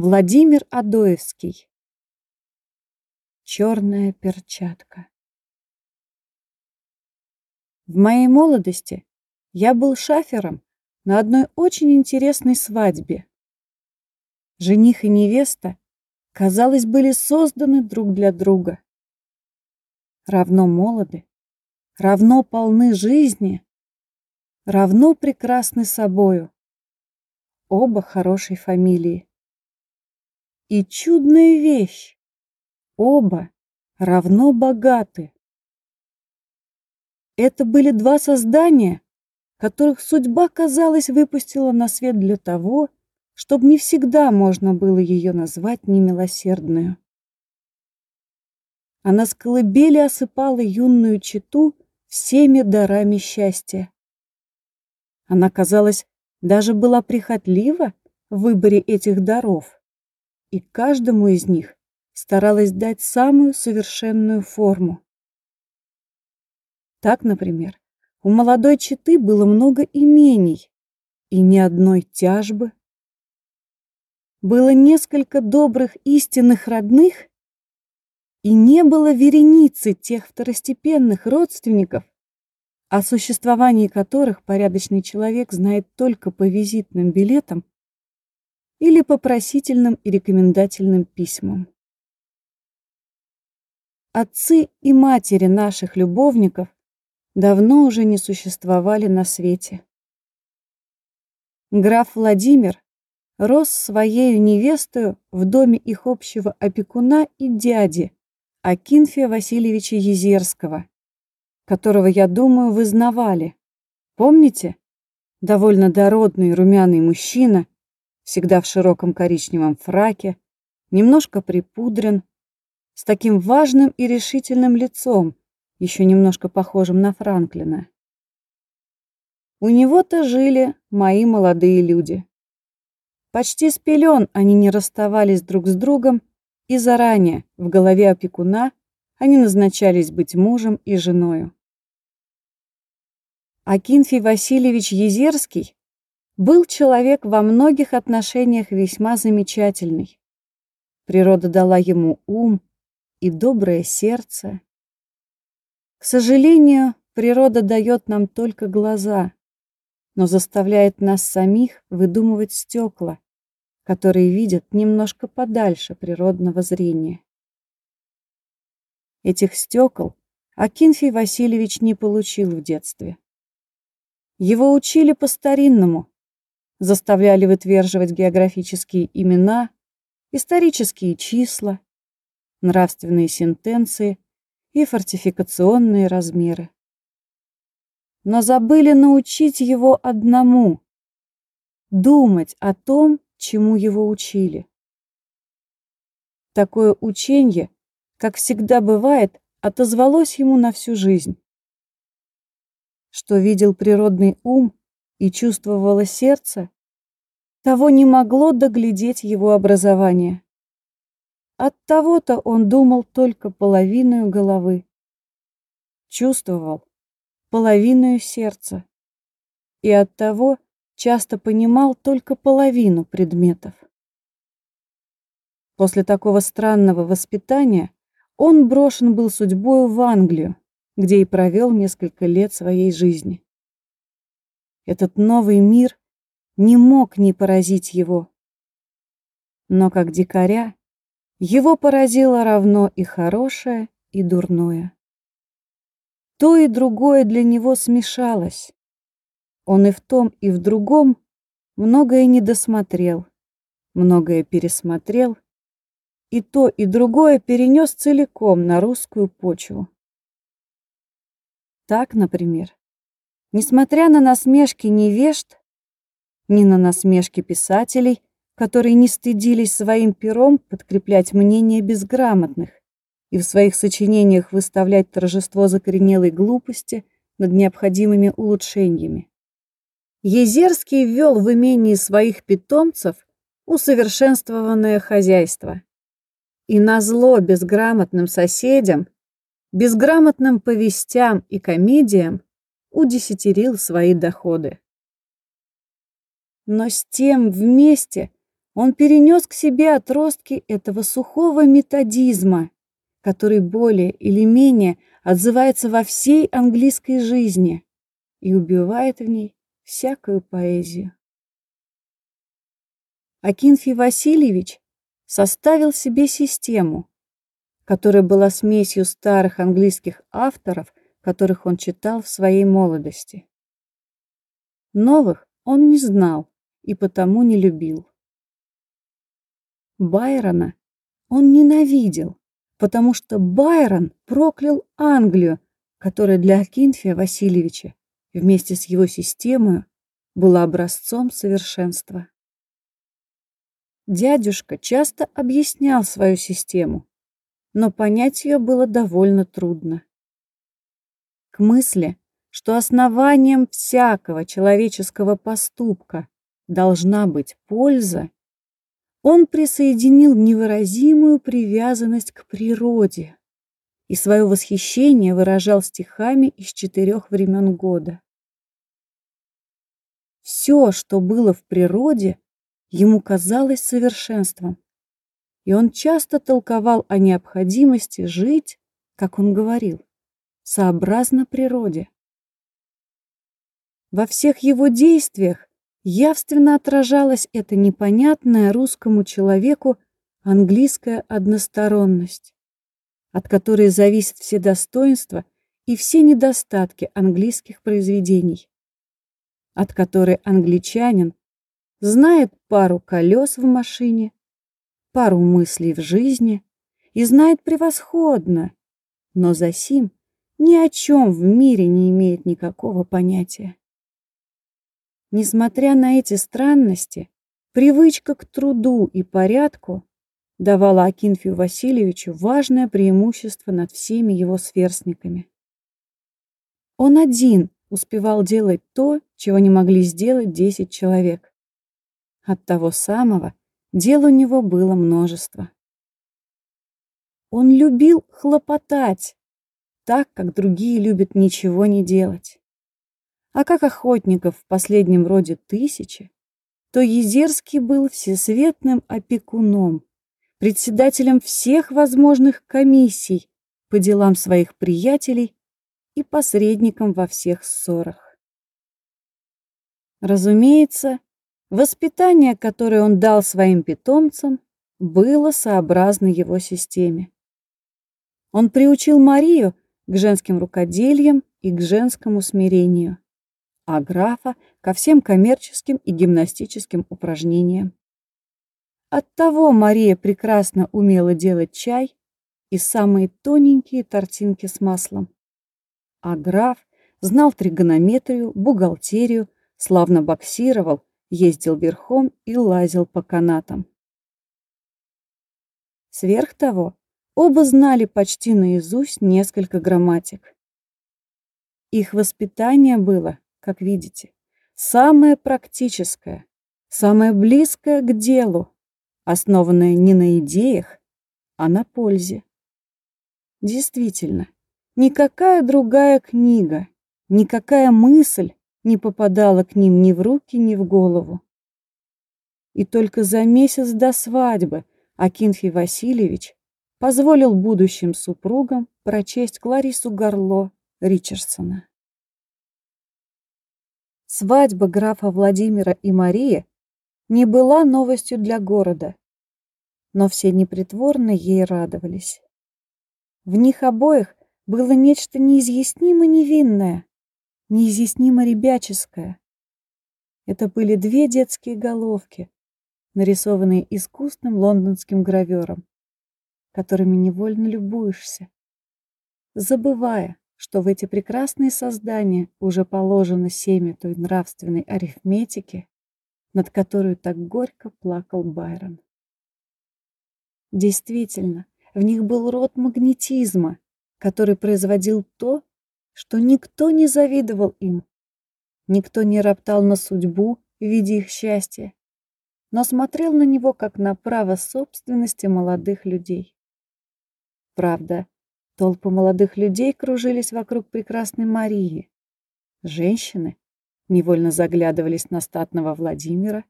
Владимир Адоевский. Черная перчатка. В моей молодости я был шафером на одной очень интересной свадьбе. Жених и невеста, казалось, были созданы друг для друга. Равно молоды, равно полны жизни, равно прекрасны собою. Оба хорошей фамилии. И чудная вещь, оба равно богаты. Это были два создания, которых судьба, казалось, выпустила на свет для того, чтобы не всегда можно было ее назвать немилосердную. Она с колыбели осыпала юную читу всеми дарами счастья. Она, казалось, даже была прихотлива в выборе этих даров, и каждому из них старалась дать самую совершенную форму. Так, например, у молодой четы было много имений и ни одной тяжбы. Было несколько добрых истинных родных, и не было вереницы тех второстепенных родственников, о существовании которых порядочный человек знает только по визитным билетам или по просительным и рекомендательным письмам. Отцы и матери наших любовников давно уже не существовали на свете. Граф Владимир рос своей невестою в доме их общего опекуна и дяди Акинфия Васильевича Езерского, которого, я думаю, вы знавали. Помните? Довольно дородный румяный мужчина, всегда в широком коричневом фраке, немножко припудрен, с таким важным и решительным лицом, еще немножко похожим на Франклина. У него-то жили мои молодые люди. Почти с пелен они не расставались друг с другом, и заранее в голове опекуна они назначались быть мужем и женою. Акинфий Васильевич Езерский был человек во многих отношениях весьма замечательный. Природа дала ему ум и доброе сердце, к сожалению, природа дает нам только глаза, но заставляет нас самих выдумывать стекла, которые видят немножко подальше природного зрения. Этих стекол Акинфий Васильевич не получил в детстве. Его учили по-старинному, заставляли вытверживать географические имена, исторические числа, нравственные сентенции и фортификационные размеры. Но забыли научить его одному — думать о том, чему его учили. Такое учение, как всегда бывает, отозвалось ему на всю жизнь. Что видел природный ум и чувствовало сердце, того не могло доглядеть его образование. От того-то он думал только половину головы. Чувствовал половину сердца. И от того часто понимал только половину предметов. После такого странного воспитания он брошен был судьбою в Англию, где и провел несколько лет своей жизни. Этот новый мир не мог не поразить его. Но как дикаря его поразило равно и хорошее, и дурное. То и другое для него смешалось. Он и в том, и в другом многое не досмотрел, многое пересмотрел, и то, и другое перенес целиком на русскую почву. Так, например, несмотря на насмешки невежд, ни на насмешки писателей, которые не стыдились своим пером подкреплять мнения безграмотных и в своих сочинениях выставлять торжество закоренелой глупости над необходимыми улучшениями. Езерский ввел в имении своих питомцев усовершенствованное хозяйство. И назло безграмотным соседям, безграмотным повестям и комедиям удесятерил свои доходы. Но с тем вместе Он перенес к себе отростки этого сухого методизма, который более или менее отзывается во всей английской жизни и убивает в ней всякую поэзию. Акинфий Васильевич составил себе систему, которая была смесью старых английских авторов, которых он читал в своей молодости. Новых он не знал и потому не любил. Байрона он ненавидел, потому что Байрон проклял Англию, которая для Акинфия Васильевича вместе с его системой была образцом совершенства. Дядюшка часто объяснял свою систему, но понять ее было довольно трудно. К мысли, что основанием всякого человеческого поступка должна быть польза, он присоединил невыразимую привязанность к природе и свое восхищение выражал стихами из четырех времен года. Все, что было в природе, ему казалось совершенством, и он часто толковал о необходимости жить, как он говорил, сообразно природе. Во всех его действиях явственно отражалась эта непонятная русскому человеку английская односторонность, от которой зависят все достоинства и все недостатки английских произведений, от которой англичанин знает пару колес в машине, пару мыслей в жизни и знает превосходно, но за сим ни о чем в мире не имеет никакого понятия. Несмотря на эти странности, привычка к труду и порядку давала Акинфию Васильевичу важное преимущество над всеми его сверстниками. Он один успевал делать то, чего не могли сделать десять человек. От того самого дел у него было множество. Он любил хлопотать, так, как другие любят ничего не делать. А как охотников в последнем роде тысячи, то Езерский был всесветным опекуном, председателем всех возможных комиссий по делам своих приятелей и посредником во всех ссорах. Разумеется, воспитание, которое он дал своим питомцам, было сообразно его системе. Он приучил Марию к женским рукоделиям и к женскому смирению а графа ко всем коммерческим и гимнастическим упражнениям. Оттого Мария прекрасно умела делать чай и самые тоненькие тортинки с маслом. А граф знал тригонометрию, бухгалтерию, славно боксировал, ездил верхом и лазил по канатам. Сверх того, оба знали почти наизусть несколько грамматик. Их воспитание было как видите, самое практическое, самое близкое к делу, основанное не на идеях, а на пользе. Действительно, никакая другая книга, никакая мысль не попадала к ним ни в руки, ни в голову. И только за месяц до свадьбы Акинфий Васильевич позволил будущим супругам прочесть Кларису Горло Ричардсона. Свадьба графа Владимира и Марии не была новостью для города, но все непритворно ей радовались. В них обоих было нечто неизъяснимо невинное, неизъяснимо ребяческое. Это были две детские головки, нарисованные искусным лондонским гравером, которыми невольно любуешься, забывая, что в эти прекрасные создания уже положено семя той нравственной арифметики, над которой так горько плакал Байрон. Действительно, в них был род магнетизма, который производил то, что никто не завидовал им. Никто не роптал на судьбу в виде их счастья, но смотрел на него как на право собственности молодых людей. Правда, Толпы молодых людей кружились вокруг прекрасной Марии. Женщины невольно заглядывались на статного Владимира.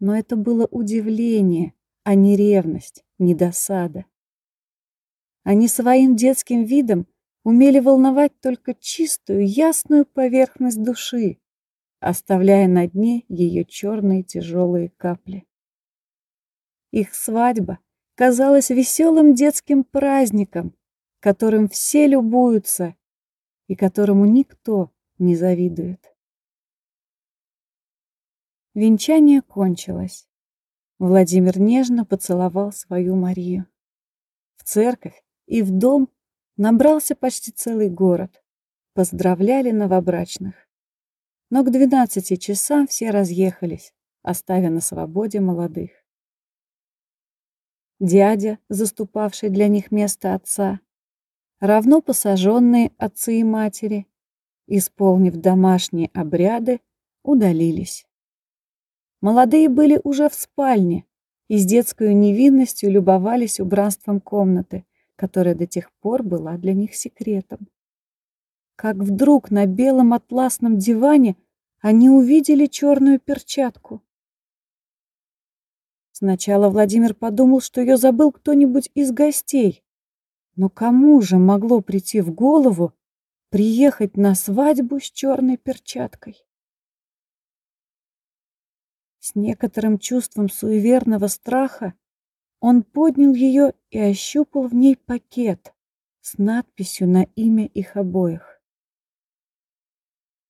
Но это было удивление, а не ревность, не досада. Они своим детским видом умели волновать только чистую, ясную поверхность души, оставляя на дне ее черные тяжелые капли. Их свадьба казалась веселым детским праздником, которым все любуются и которому никто не завидует. Венчание кончилось. Владимир нежно поцеловал свою Марию. В церковь и в дом набрался почти целый город. Поздравляли новобрачных. Но к двенадцати часам все разъехались, оставя на свободе молодых. Дядя, заступавший для них место отца, равно посаженные отцы и матери, исполнив домашние обряды, удалились. Молодые были уже в спальне и с детской невинностью любовались убранством комнаты, которая до тех пор была для них секретом. Как вдруг на белом атласном диване они увидели черную перчатку. Сначала Владимир подумал, что ее забыл кто-нибудь из гостей. Но кому же могло прийти в голову приехать на свадьбу с черной перчаткой? С некоторым чувством суеверного страха он поднял ее и ощупал в ней пакет с надписью на имя их обоих.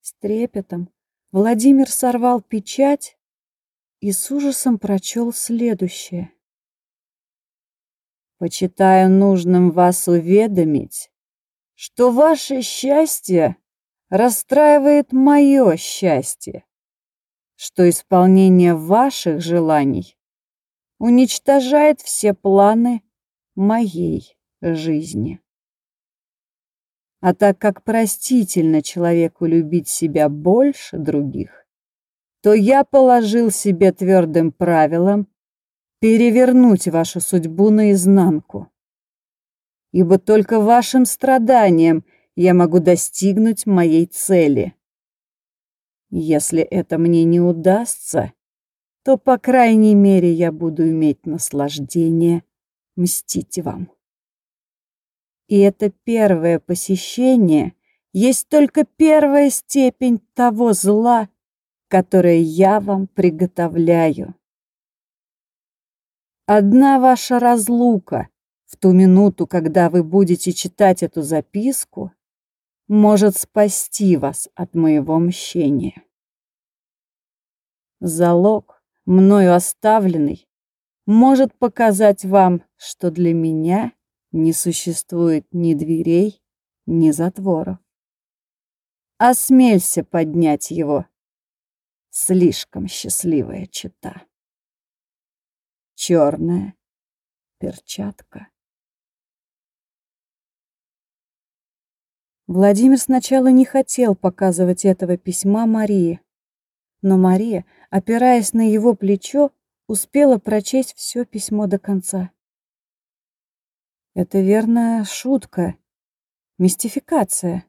С трепетом Владимир сорвал печать и с ужасом прочел следующее. «Почитаю нужным вас уведомить, что ваше счастье расстраивает мое счастье что исполнение ваших желаний уничтожает все планы моей жизни. А так как простительно человеку любить себя больше других, то я положил себе твердым правилом перевернуть вашу судьбу наизнанку. Ибо только вашим страданием я могу достигнуть моей цели. Если это мне не удастся, то, по крайней мере, я буду иметь наслаждение мстить вам. И это первое посещение есть только первая степень того зла, которое я вам приготовляю. Одна ваша разлука в ту минуту, когда вы будете читать эту записку, может спасти вас от моего мщения. Залог, мною оставленный, может показать вам, что для меня не существует ни дверей, ни затворов. Осмелься поднять его. Слишком счастливая чита. Черная перчатка. Владимир сначала не хотел показывать этого письма Марии, но Мария, опираясь на его плечо, успела прочесть все письмо до конца. «Это верная шутка, мистификация»,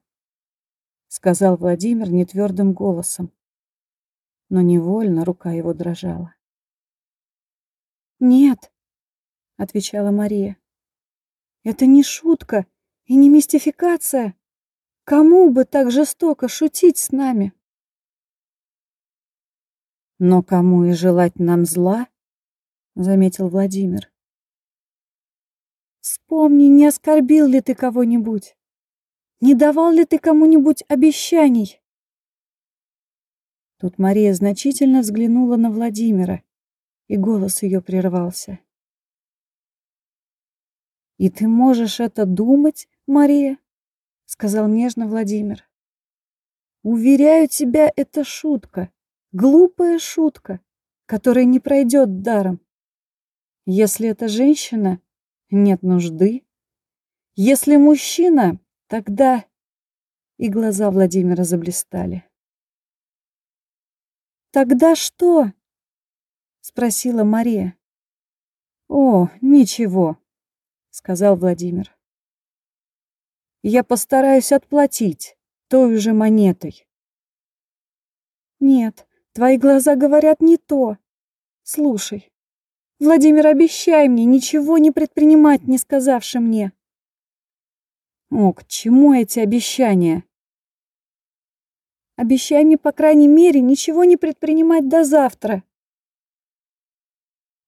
— сказал Владимир нетвердым голосом, но невольно рука его дрожала. «Нет», — отвечала Мария, — «это не шутка и не мистификация. Кому бы так жестоко шутить с нами? Но кому и желать нам зла, заметил Владимир. Вспомни, не оскорбил ли ты кого-нибудь? Не давал ли ты кому-нибудь обещаний? Тут Мария значительно взглянула на Владимира, и голос ее прервался. И ты можешь это думать, Мария? сказал нежно Владимир. Уверяю тебя, это шутка, глупая шутка, которая не пройдет даром. Если это женщина, нет нужды. Если мужчина, тогда... И глаза Владимира заблистали. «Тогда что?» — спросила Мария. «О, ничего», — сказал Владимир я постараюсь отплатить той же монетой. Нет, твои глаза говорят не то. Слушай, Владимир, обещай мне ничего не предпринимать, не сказавши мне. О, к чему эти обещания? Обещай мне, по крайней мере, ничего не предпринимать до завтра.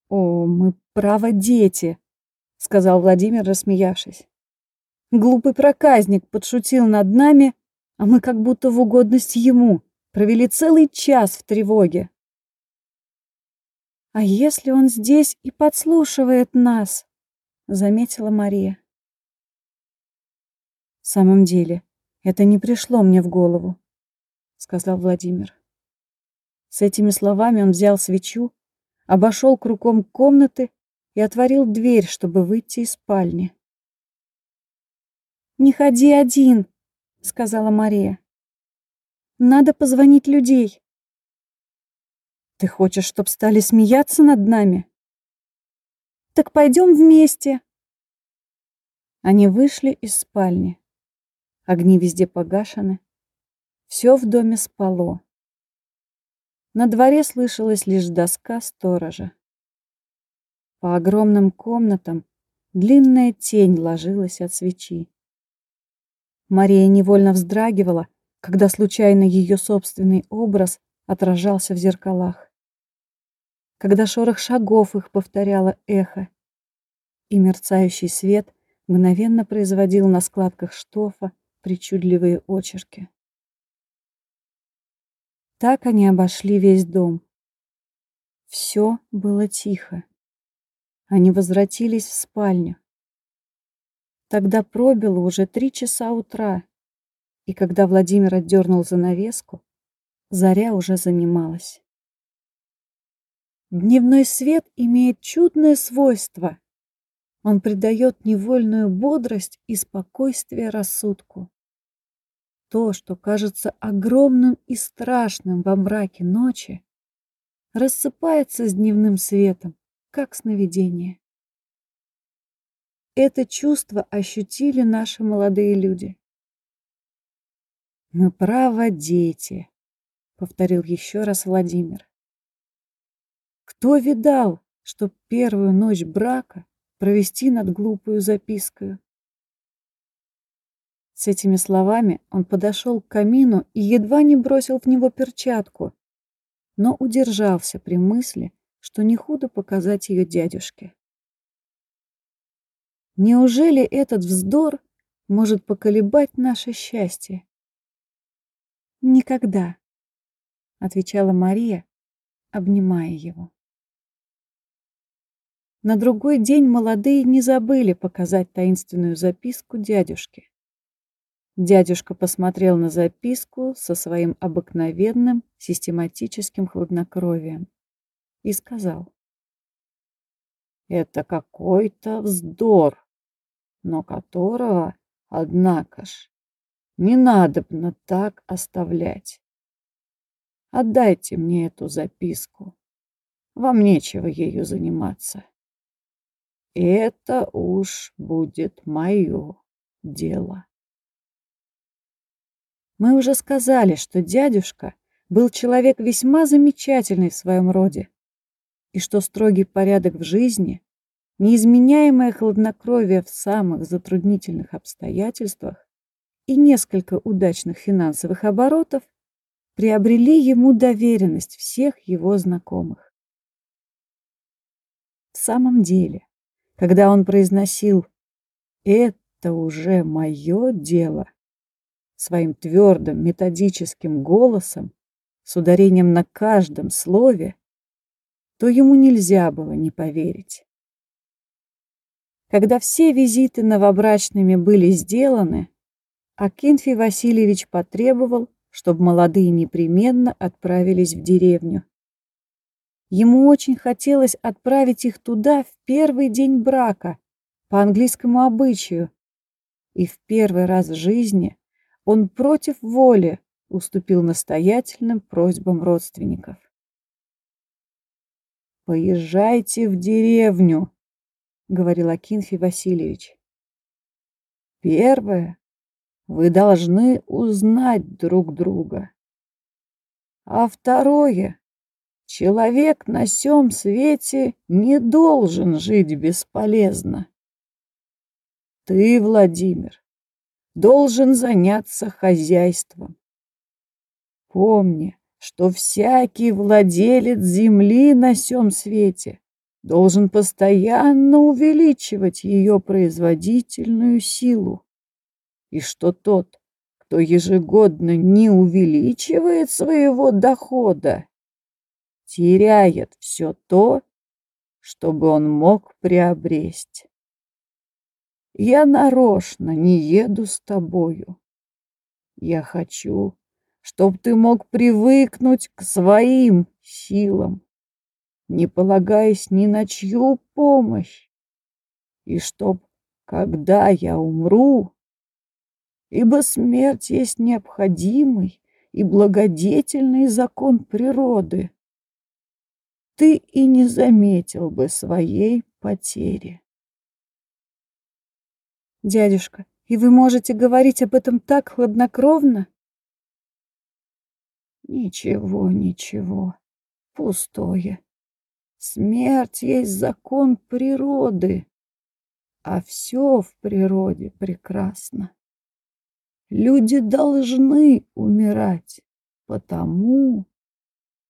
О, мы право дети, сказал Владимир, рассмеявшись. Глупый проказник подшутил над нами, а мы как будто в угодность ему провели целый час в тревоге. А если он здесь и подслушивает нас? заметила Мария. В самом деле, это не пришло мне в голову, сказал Владимир. С этими словами он взял свечу, обошел кругом комнаты и отворил дверь, чтобы выйти из спальни. «Не ходи один», — сказала Мария. «Надо позвонить людей». «Ты хочешь, чтоб стали смеяться над нами?» «Так пойдем вместе». Они вышли из спальни. Огни везде погашены. Все в доме спало. На дворе слышалась лишь доска сторожа. По огромным комнатам длинная тень ложилась от свечи. Мария невольно вздрагивала, когда случайно ее собственный образ отражался в зеркалах. Когда шорох шагов их повторяло эхо, и мерцающий свет мгновенно производил на складках штофа причудливые очерки. Так они обошли весь дом. Все было тихо. Они возвратились в спальню. Тогда пробило уже три часа утра, и когда Владимир отдернул занавеску, заря уже занималась. Дневной свет имеет чудное свойство. Он придает невольную бодрость и спокойствие рассудку. То, что кажется огромным и страшным во мраке ночи, рассыпается с дневным светом, как сновидение. Это чувство ощутили наши молодые люди. «Мы право дети», — повторил еще раз Владимир. «Кто видал, что первую ночь брака провести над глупую запиской?» С этими словами он подошел к камину и едва не бросил в него перчатку, но удержался при мысли, что не худо показать ее дядюшке. Неужели этот вздор может поколебать наше счастье? Никогда, отвечала Мария, обнимая его. На другой день молодые не забыли показать таинственную записку дядюшке. Дядюшка посмотрел на записку со своим обыкновенным систематическим хладнокровием и сказал. «Это какой-то вздор но которого, однако ж, не надобно так оставлять. Отдайте мне эту записку. Вам нечего ею заниматься. Это уж будет мое дело. Мы уже сказали, что дядюшка был человек весьма замечательный в своем роде, и что строгий порядок в жизни неизменяемое хладнокровие в самых затруднительных обстоятельствах и несколько удачных финансовых оборотов приобрели ему доверенность всех его знакомых. В самом деле, когда он произносил «это уже мое дело» своим твердым методическим голосом с ударением на каждом слове, то ему нельзя было не поверить. Когда все визиты новобрачными были сделаны, Акинфий Васильевич потребовал, чтобы молодые непременно отправились в деревню. Ему очень хотелось отправить их туда в первый день брака, по английскому обычаю. И в первый раз в жизни он против воли уступил настоятельным просьбам родственников. «Поезжайте в деревню», — говорил Акинфий Васильевич. Первое, вы должны узнать друг друга. А второе, Человек на сём свете не должен жить бесполезно. Ты, Владимир, должен заняться хозяйством. Помни, что всякий владелец земли на сём свете должен постоянно увеличивать ее производительную силу, и что тот, кто ежегодно не увеличивает своего дохода, теряет все то, чтобы он мог приобрести. Я нарочно не еду с тобою. Я хочу, чтоб ты мог привыкнуть к своим силам, не полагаясь ни на чью помощь, и чтоб, когда я умру, ибо смерть есть необходимый и благодетельный закон природы, ты и не заметил бы своей потери. Дядюшка, и вы можете говорить об этом так хладнокровно? Ничего, ничего, пустое. Смерть есть закон природы, а все в природе прекрасно. Люди должны умирать, потому,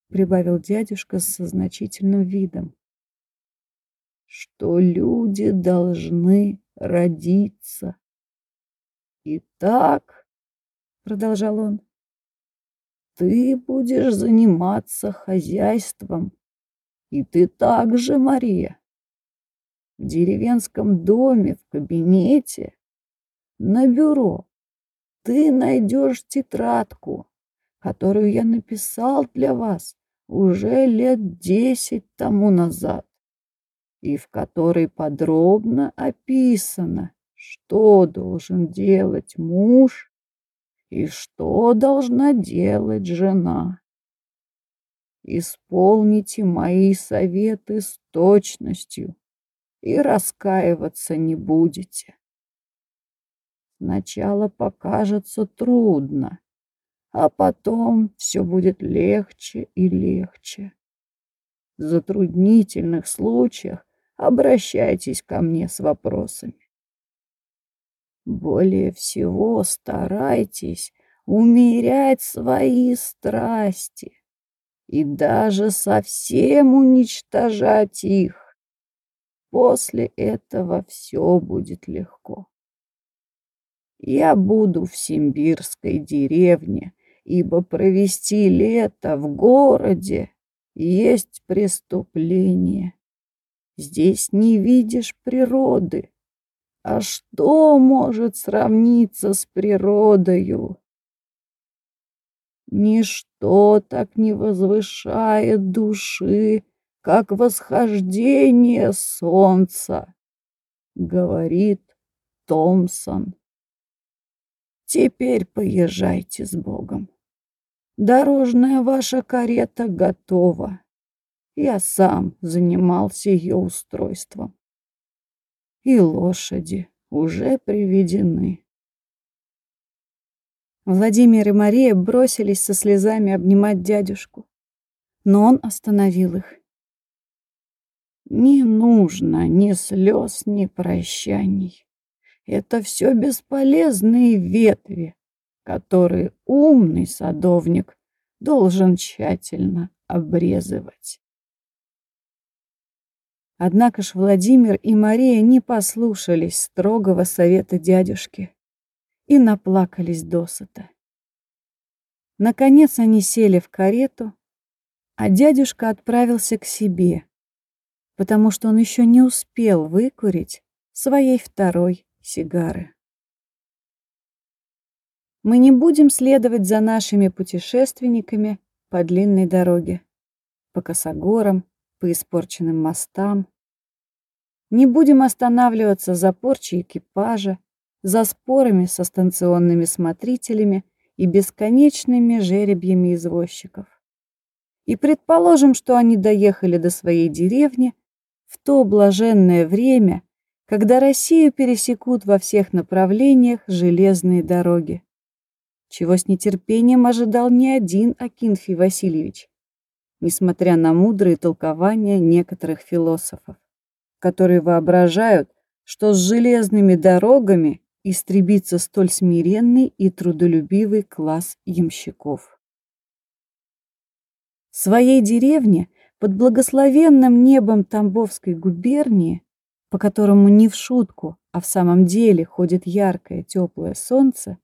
прибавил дядюшка с значительным видом, что люди должны родиться. Итак, продолжал он, ты будешь заниматься хозяйством, и ты также, Мария. В деревенском доме, в кабинете, на бюро ты найдешь тетрадку, которую я написал для вас уже лет десять тому назад, и в которой подробно описано, что должен делать муж и что должна делать жена. Исполните мои советы с точностью и раскаиваться не будете. Сначала покажется трудно, а потом все будет легче и легче. В затруднительных случаях обращайтесь ко мне с вопросами. Более всего старайтесь умерять свои страсти и даже совсем уничтожать их. После этого все будет легко. Я буду в симбирской деревне, ибо провести лето в городе есть преступление. Здесь не видишь природы. А что может сравниться с природою? Ничто так не возвышает души, как восхождение солнца, говорит Томпсон. Теперь поезжайте с Богом. Дорожная ваша карета готова. Я сам занимался ее устройством. И лошади уже приведены. Владимир и Мария бросились со слезами обнимать дядюшку, но он остановил их. Не нужно ни слез, ни прощаний. Это все бесполезные ветви, которые умный садовник должен тщательно обрезывать. Однако ж Владимир и Мария не послушались строгого совета дядюшки и наплакались досыта. Наконец они сели в карету, а дядюшка отправился к себе, потому что он еще не успел выкурить своей второй сигары. Мы не будем следовать за нашими путешественниками по длинной дороге, по косогорам, по испорченным мостам. Не будем останавливаться за порчей экипажа, за спорами со станционными смотрителями и бесконечными жеребьями извозчиков. И предположим, что они доехали до своей деревни в то блаженное время, когда Россию пересекут во всех направлениях железные дороги. Чего с нетерпением ожидал не один Акинфий Васильевич, несмотря на мудрые толкования некоторых философов, которые воображают, что с железными дорогами истребится столь смиренный и трудолюбивый класс ямщиков. В своей деревне под благословенным небом Тамбовской губернии, по которому не в шутку, а в самом деле ходит яркое теплое солнце,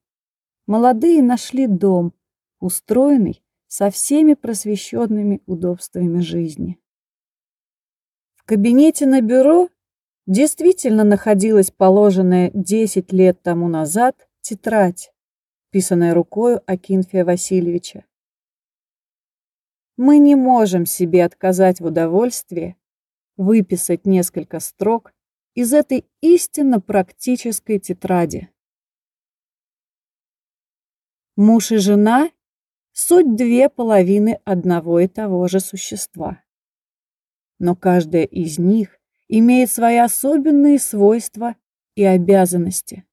молодые нашли дом, устроенный со всеми просвещенными удобствами жизни. В кабинете на бюро действительно находилась положенная 10 лет тому назад тетрадь, писанная рукою Акинфия Васильевича. Мы не можем себе отказать в удовольствии выписать несколько строк из этой истинно практической тетради. Муж и жена – суть две половины одного и того же существа. Но каждая из них имеет свои особенные свойства и обязанности.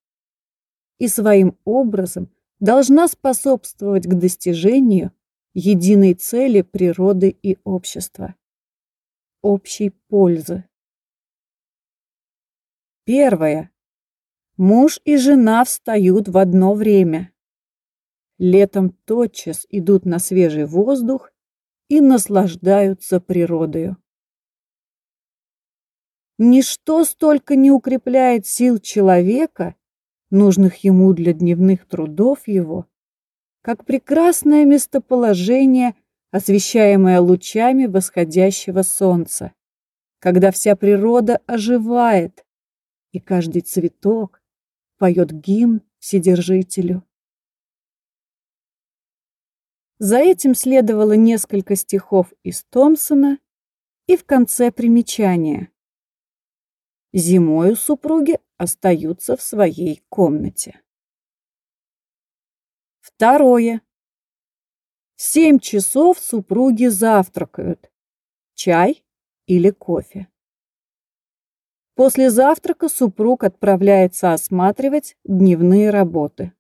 И своим образом должна способствовать к достижению единой цели природы и общества – общей пользы. Первое. Муж и жена встают в одно время. Летом тотчас идут на свежий воздух и наслаждаются природою. Ничто столько не укрепляет сил человека, нужных ему для дневных трудов его, как прекрасное местоположение, освещаемое лучами восходящего солнца, когда вся природа оживает, и каждый цветок поет гимн Вседержителю. За этим следовало несколько стихов из Томпсона и в конце примечания. Зимою супруги остаются в своей комнате. Второе. В семь часов супруги завтракают. Чай или кофе. После завтрака супруг отправляется осматривать дневные работы.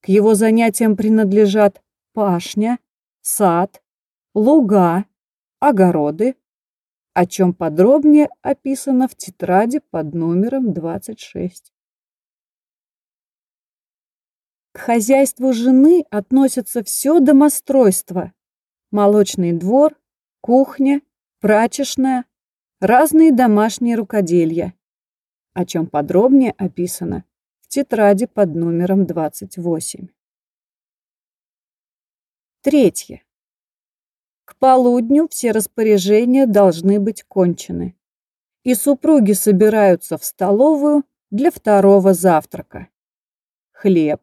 К его занятиям принадлежат пашня, сад, луга, огороды, о чем подробнее описано в тетради под номером 26. К хозяйству жены относятся все домостройство, молочный двор, кухня, прачечная, разные домашние рукоделья, о чем подробнее описано в тетради под номером 28. Третье. К полудню все распоряжения должны быть кончены, и супруги собираются в столовую для второго завтрака. Хлеб,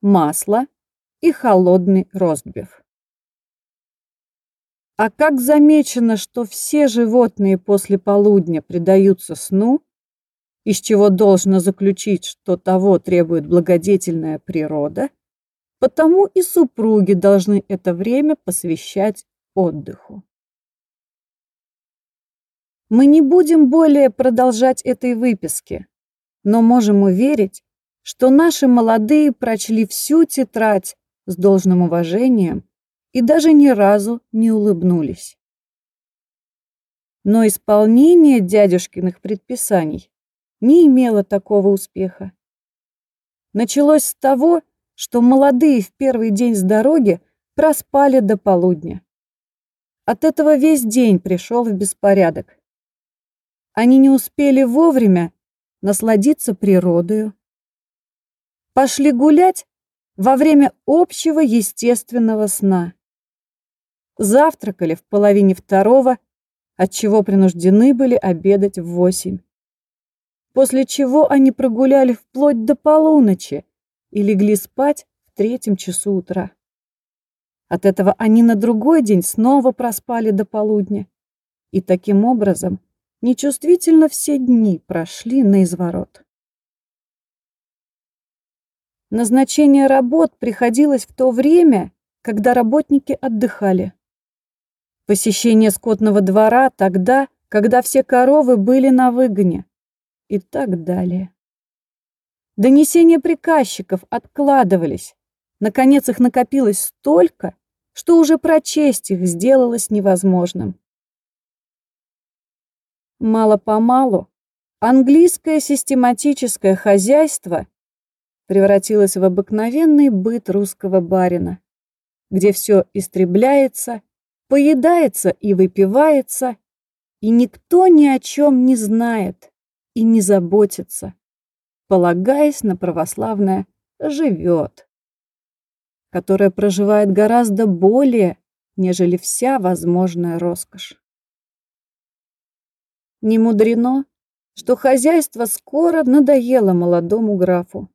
масло и холодный ростбиф. А как замечено, что все животные после полудня предаются сну, из чего должно заключить, что того требует благодетельная природа, потому и супруги должны это время посвящать отдыху. Мы не будем более продолжать этой выписки, но можем уверить, что наши молодые прочли всю тетрадь с должным уважением и даже ни разу не улыбнулись. Но исполнение дядюшкиных предписаний не имело такого успеха. Началось с того, что молодые в первый день с дороги проспали до полудня. От этого весь день пришел в беспорядок. Они не успели вовремя насладиться природою, пошли гулять во время общего естественного сна. Завтракали в половине второго, отчего принуждены были обедать в восемь. После чего они прогуляли вплоть до полуночи и легли спать в третьем часу утра. От этого они на другой день снова проспали до полудня. И таким образом нечувствительно все дни прошли на изворот. Назначение работ приходилось в то время, когда работники отдыхали. Посещение скотного двора тогда, когда все коровы были на выгоне. И так далее. Донесения приказчиков откладывались. Наконец их накопилось столько, что уже прочесть их сделалось невозможным. Мало-помалу английское систематическое хозяйство превратилось в обыкновенный быт русского барина, где все истребляется, поедается и выпивается, и никто ни о чем не знает и не заботится, полагаясь на православное «живет», которое проживает гораздо более, нежели вся возможная роскошь. Не мудрено, что хозяйство скоро надоело молодому графу.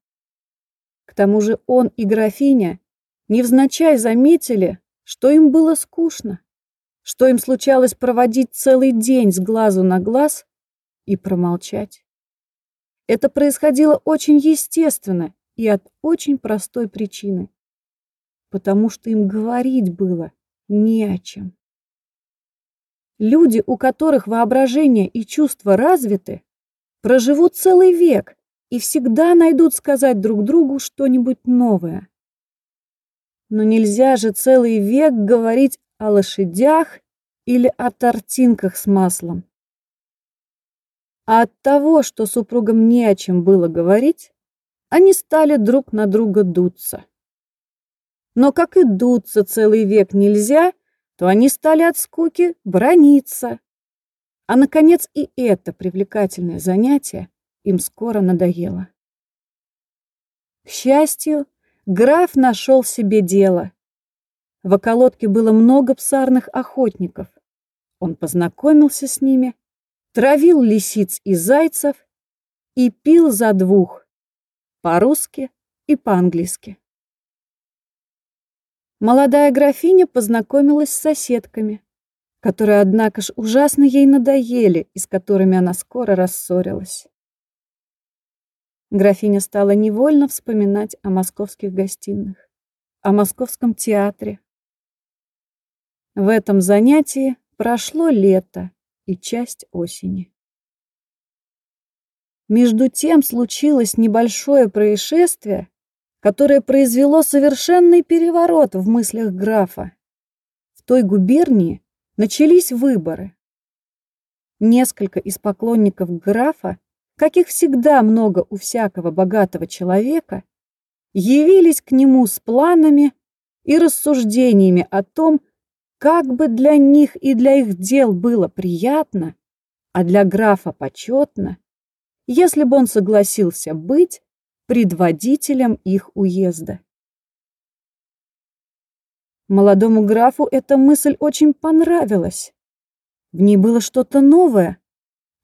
К тому же он и графиня невзначай заметили, что им было скучно, что им случалось проводить целый день с глазу на глаз и промолчать. Это происходило очень естественно и от очень простой причины. Потому что им говорить было не о чем. Люди, у которых воображение и чувства развиты, проживут целый век и всегда найдут сказать друг другу что-нибудь новое. Но нельзя же целый век говорить о лошадях или о тортинках с маслом. А от того, что супругам не о чем было говорить, они стали друг на друга дуться. Но как и дуться целый век нельзя, то они стали от скуки брониться. А, наконец, и это привлекательное занятие им скоро надоело. К счастью, граф нашел себе дело. В околотке было много псарных охотников. Он познакомился с ними, травил лисиц и зайцев и пил за двух, по-русски и по-английски. Молодая графиня познакомилась с соседками, которые, однако ж, ужасно ей надоели и с которыми она скоро рассорилась. Графиня стала невольно вспоминать о московских гостиных, о московском театре. В этом занятии прошло лето и часть осени. Между тем случилось небольшое происшествие, которое произвело совершенный переворот в мыслях графа. В той губернии начались выборы. Несколько из поклонников графа, каких всегда много у всякого богатого человека, явились к нему с планами и рассуждениями о том, как бы для них и для их дел было приятно, а для графа почетно, если бы он согласился быть предводителем их уезда. Молодому графу эта мысль очень понравилась. В ней было что-то новое,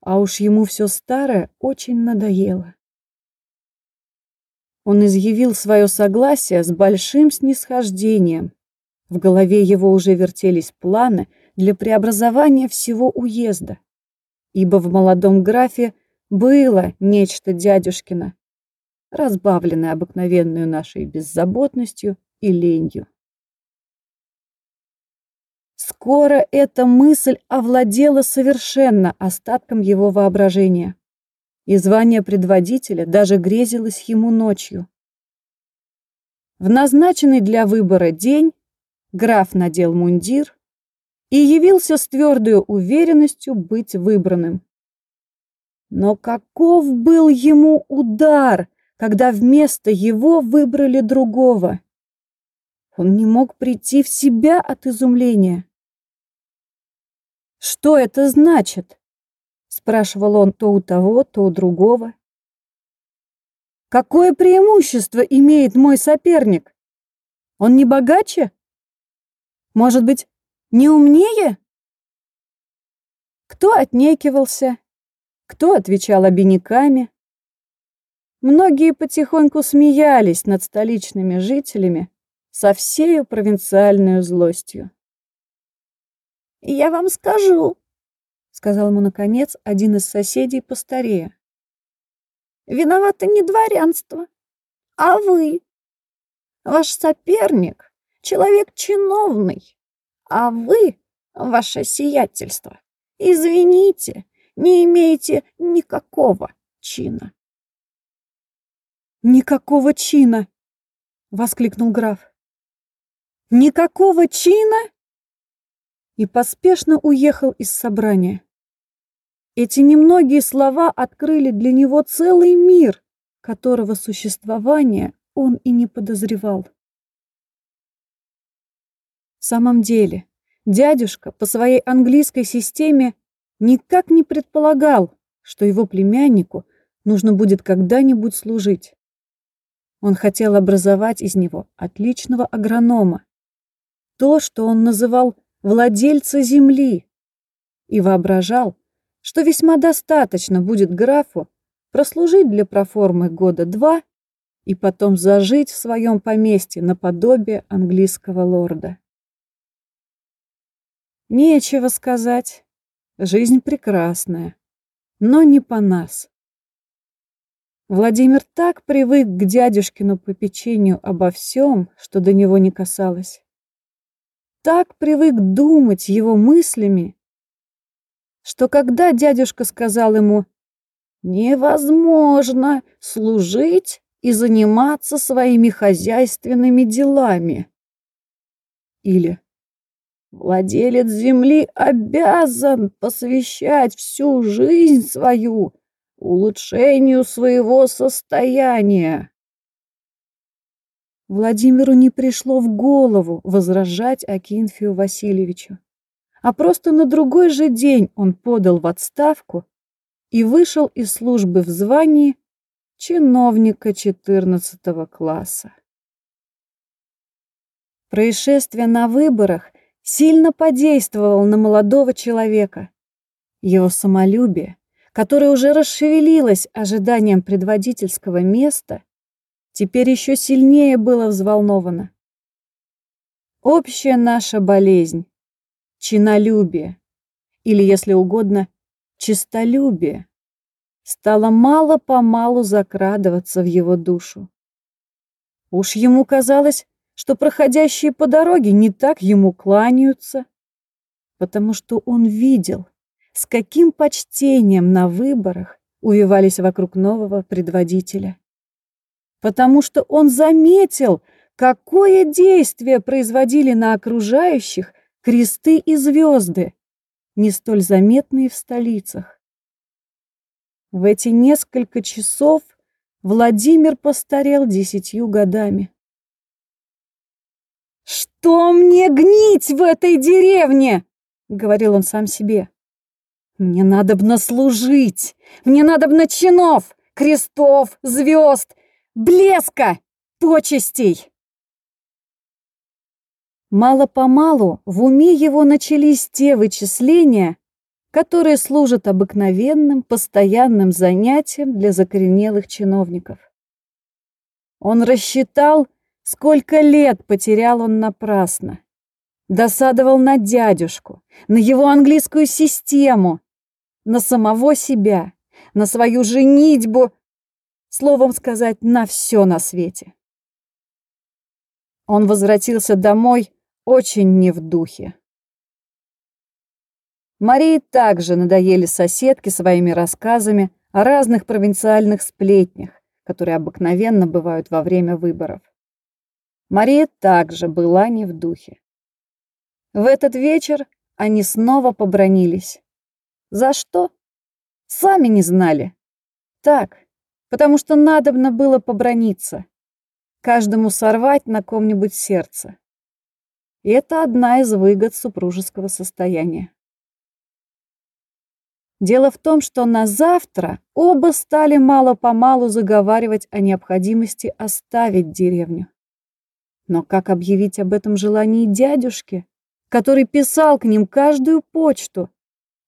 а уж ему все старое очень надоело. Он изъявил свое согласие с большим снисхождением. В голове его уже вертелись планы для преобразования всего уезда, ибо в молодом графе было нечто дядюшкино, разбавленное обыкновенную нашей беззаботностью и ленью. Скоро эта мысль овладела совершенно остатком его воображения, и звание предводителя даже грезилось ему ночью. В назначенный для выбора день граф надел мундир и явился с твердой уверенностью быть выбранным. Но каков был ему удар, когда вместо его выбрали другого? Он не мог прийти в себя от изумления. «Что это значит?» — спрашивал он то у того, то у другого. «Какое преимущество имеет мой соперник? Он не богаче? Может быть, не умнее?» Кто отнекивался, кто отвечал обиняками. Многие потихоньку смеялись над столичными жителями со всею провинциальной злостью. «Я вам скажу», — сказал ему, наконец, один из соседей постарее. «Виновато не дворянство, а вы. Ваш соперник — человек чиновный, а вы, ваше сиятельство, извините, не имеете никакого чина». «Никакого чина!» — воскликнул граф. Никакого чина? И поспешно уехал из собрания. Эти немногие слова открыли для него целый мир, которого существования он и не подозревал. Самом деле, дядюшка по своей английской системе никак не предполагал, что его племяннику нужно будет когда-нибудь служить. Он хотел образовать из него отличного агронома, то, что он называл владельца земли, и воображал, что весьма достаточно будет графу прослужить для проформы года два и потом зажить в своем поместье наподобие английского лорда. Нечего сказать, жизнь прекрасная, но не по нас. Владимир так привык к дядюшкину попечению обо всем, что до него не касалось так привык думать его мыслями, что когда дядюшка сказал ему «Невозможно служить и заниматься своими хозяйственными делами» или «Владелец земли обязан посвящать всю жизнь свою улучшению своего состояния», Владимиру не пришло в голову возражать Акинфию Васильевичу. А просто на другой же день он подал в отставку и вышел из службы в звании чиновника 14 класса. Происшествие на выборах сильно подействовало на молодого человека. Его самолюбие, которое уже расшевелилось ожиданием предводительского места, теперь еще сильнее было взволновано. Общая наша болезнь — чинолюбие, или, если угодно, чистолюбие, стало мало-помалу закрадываться в его душу. Уж ему казалось, что проходящие по дороге не так ему кланяются, потому что он видел, с каким почтением на выборах увивались вокруг нового предводителя потому что он заметил, какое действие производили на окружающих кресты и звезды, не столь заметные в столицах. В эти несколько часов Владимир постарел десятью годами. «Что мне гнить в этой деревне?» — говорил он сам себе. «Мне надобно служить, мне надобно чинов, крестов, звезд блеска, почестей. Мало-помалу в уме его начались те вычисления, которые служат обыкновенным, постоянным занятием для закоренелых чиновников. Он рассчитал, сколько лет потерял он напрасно. Досадовал на дядюшку, на его английскую систему, на самого себя, на свою женитьбу Словом сказать, на все на свете. Он возвратился домой очень не в духе. Марии также надоели соседки своими рассказами о разных провинциальных сплетнях, которые обыкновенно бывают во время выборов. Мария также была не в духе. В этот вечер они снова побронились. За что? Сами не знали. Так, потому что надобно было поброниться, каждому сорвать на ком-нибудь сердце. И это одна из выгод супружеского состояния. Дело в том, что на завтра оба стали мало-помалу заговаривать о необходимости оставить деревню. Но как объявить об этом желании дядюшке, который писал к ним каждую почту,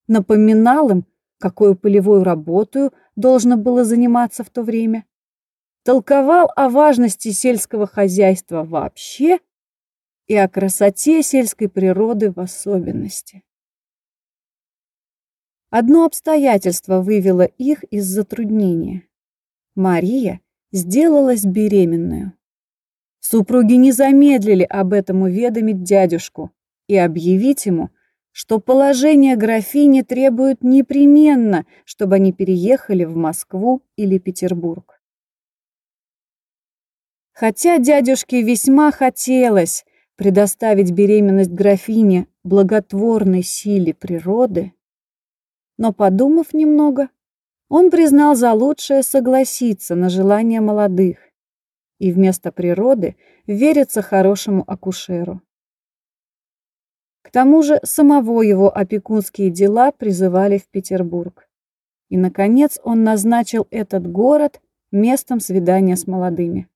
напоминал им, какую полевую работу должно было заниматься в то время, толковал о важности сельского хозяйства вообще и о красоте сельской природы в особенности. Одно обстоятельство вывело их из затруднения. Мария сделалась беременную. Супруги не замедлили об этом уведомить дядюшку и объявить ему, что положение графини требует непременно, чтобы они переехали в Москву или Петербург. Хотя дядюшке весьма хотелось предоставить беременность графине благотворной силе природы, но, подумав немного, он признал за лучшее согласиться на желание молодых и вместо природы вериться хорошему акушеру. К тому же самого его опекунские дела призывали в Петербург. И, наконец, он назначил этот город местом свидания с молодыми.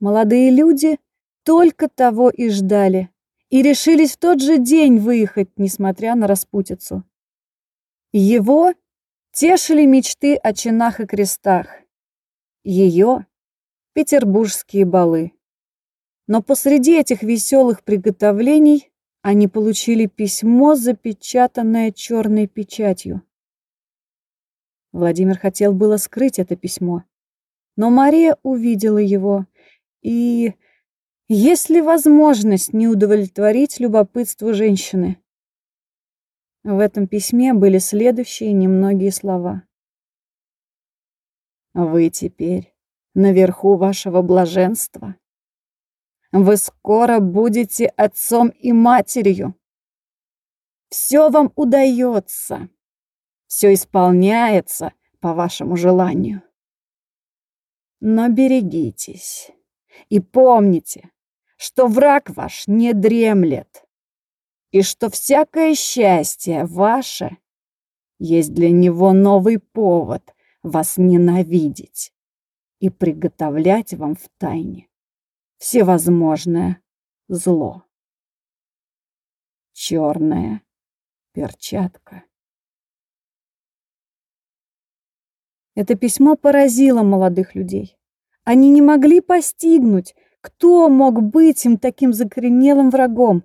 Молодые люди только того и ждали, и решились в тот же день выехать, несмотря на распутицу. Его тешили мечты о чинах и крестах, ее — петербургские балы. Но посреди этих веселых приготовлений они получили письмо, запечатанное черной печатью. Владимир хотел было скрыть это письмо, но Мария увидела его, и есть ли возможность не удовлетворить любопытство женщины? В этом письме были следующие немногие слова. «Вы теперь наверху вашего блаженства. Вы скоро будете отцом и матерью. Все вам удается, все исполняется по вашему желанию. Но берегитесь и помните, что враг ваш не дремлет, и что всякое счастье ваше есть для него новый повод вас ненавидеть и приготовлять вам в тайне всевозможное зло. Черная перчатка. Это письмо поразило молодых людей. Они не могли постигнуть, кто мог быть им таким закоренелым врагом.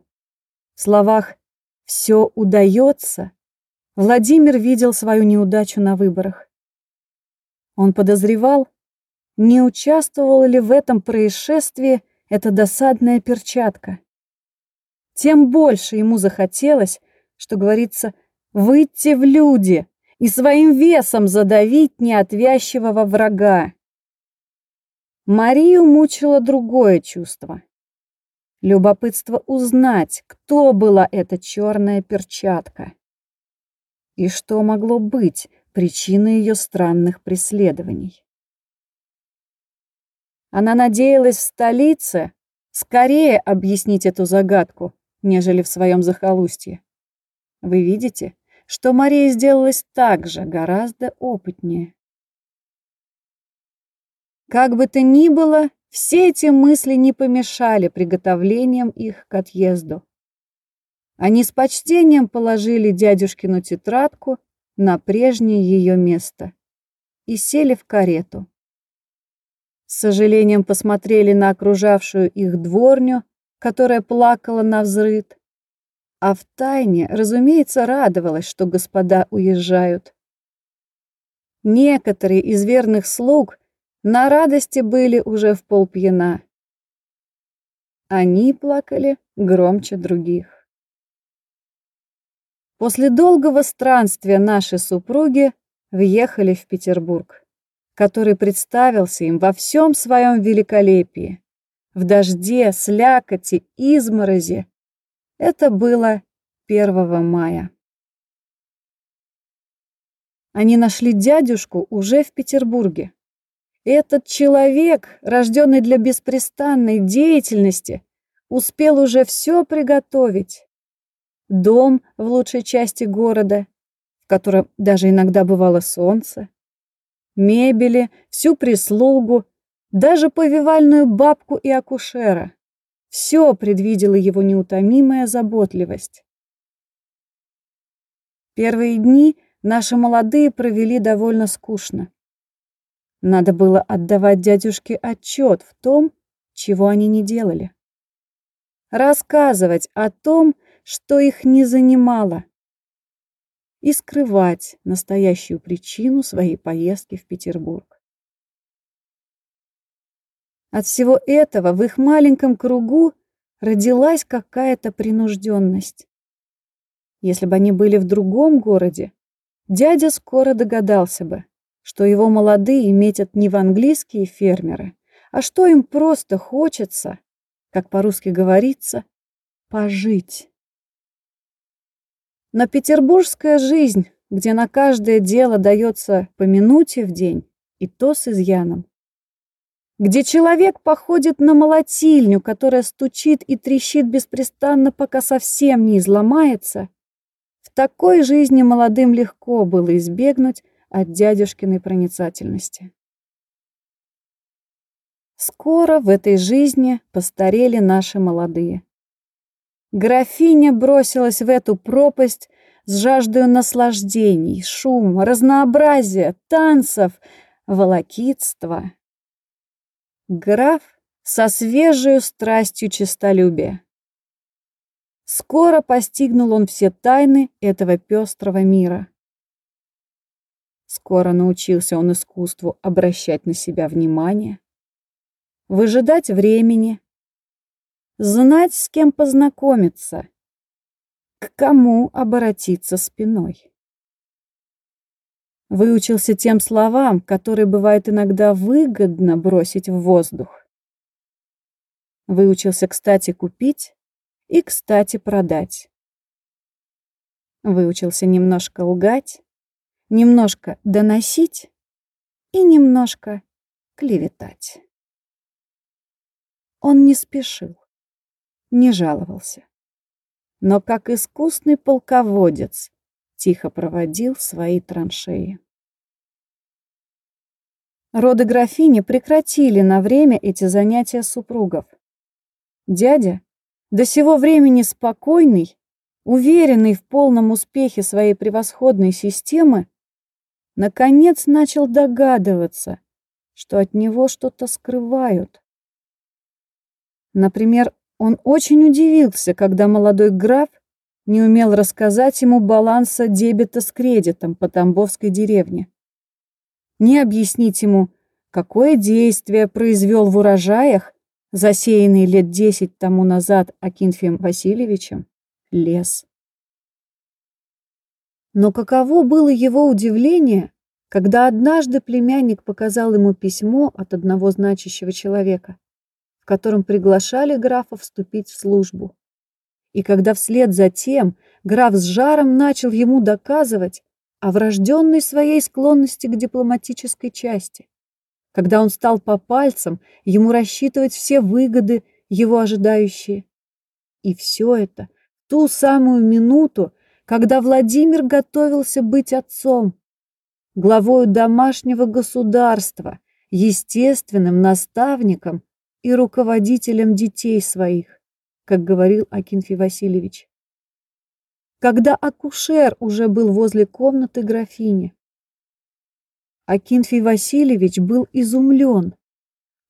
В словах «все удается» Владимир видел свою неудачу на выборах. Он подозревал, не участвовала ли в этом происшествии эта досадная перчатка. Тем больше ему захотелось, что говорится, выйти в люди и своим весом задавить неотвязчивого врага. Марию мучило другое чувство. Любопытство узнать, кто была эта черная перчатка. И что могло быть причиной ее странных преследований. Она надеялась в столице скорее объяснить эту загадку, нежели в своем захолустье. Вы видите, что Мария сделалась также гораздо опытнее. Как бы то ни было, все эти мысли не помешали приготовлениям их к отъезду. Они с почтением положили дядюшкину тетрадку на прежнее ее место и сели в карету с сожалением посмотрели на окружавшую их дворню, которая плакала на взрыд, а в тайне, разумеется, радовалась, что господа уезжают. Некоторые из верных слуг на радости были уже в полпьяна. Они плакали громче других. После долгого странствия наши супруги въехали в Петербург который представился им во всем своем великолепии. В дожде, слякоти, изморози. Это было 1 мая. Они нашли дядюшку уже в Петербурге. Этот человек, рожденный для беспрестанной деятельности, успел уже все приготовить. Дом в лучшей части города, в котором даже иногда бывало солнце, мебели, всю прислугу, даже повивальную бабку и акушера. Все предвидела его неутомимая заботливость. Первые дни наши молодые провели довольно скучно. Надо было отдавать дядюшке отчет в том, чего они не делали. Рассказывать о том, что их не занимало, и скрывать настоящую причину своей поездки в Петербург. От всего этого в их маленьком кругу родилась какая-то принужденность. Если бы они были в другом городе, дядя скоро догадался бы, что его молодые метят не в английские фермеры, а что им просто хочется как по-русски говорится, пожить. Но петербургская жизнь, где на каждое дело дается по минуте в день, и то с изъяном, где человек походит на молотильню, которая стучит и трещит беспрестанно, пока совсем не изломается, в такой жизни молодым легко было избегнуть от дядюшкиной проницательности. Скоро в этой жизни постарели наши молодые. Графиня бросилась в эту пропасть с жаждою наслаждений, шума, разнообразия, танцев, волокитства. Граф со свежей страстью честолюбия. Скоро постигнул он все тайны этого пестрого мира. Скоро научился он искусству обращать на себя внимание, выжидать времени, знать, с кем познакомиться, к кому обратиться спиной. Выучился тем словам, которые бывает иногда выгодно бросить в воздух. Выучился, кстати, купить и, кстати, продать. Выучился немножко лгать, немножко доносить и немножко клеветать. Он не спешил не жаловался. Но как искусный полководец тихо проводил свои траншеи. Роды графини прекратили на время эти занятия супругов. Дядя, до сего времени спокойный, уверенный в полном успехе своей превосходной системы, наконец начал догадываться, что от него что-то скрывают. Например, он очень удивился, когда молодой граф не умел рассказать ему баланса дебета с кредитом по Тамбовской деревне. Не объяснить ему, какое действие произвел в урожаях, засеянный лет десять тому назад Акинфием Васильевичем, лес. Но каково было его удивление, когда однажды племянник показал ему письмо от одного значащего человека котором приглашали графа вступить в службу. И когда вслед за тем граф с жаром начал ему доказывать о врожденной своей склонности к дипломатической части, когда он стал по пальцам ему рассчитывать все выгоды, его ожидающие. И все это в ту самую минуту, когда Владимир готовился быть отцом, главою домашнего государства, естественным наставником и руководителем детей своих, как говорил Акинфий Васильевич. Когда акушер уже был возле комнаты графини, Акинфий Васильевич был изумлен,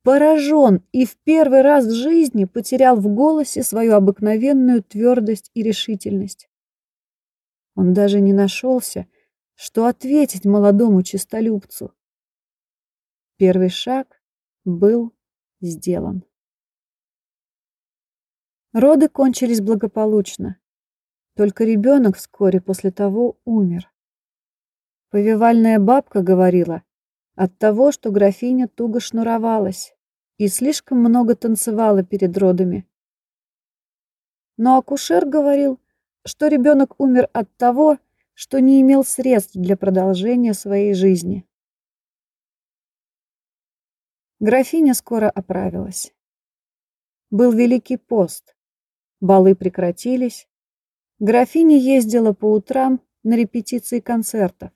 поражен и в первый раз в жизни потерял в голосе свою обыкновенную твердость и решительность. Он даже не нашелся, что ответить молодому честолюбцу. Первый шаг был сделан. Роды кончились благополучно. Только ребенок вскоре после того умер. Повивальная бабка говорила от того, что графиня туго шнуровалась и слишком много танцевала перед родами. Но акушер говорил, что ребенок умер от того, что не имел средств для продолжения своей жизни. Графиня скоро оправилась. Был Великий пост. Балы прекратились. Графиня ездила по утрам на репетиции концертов,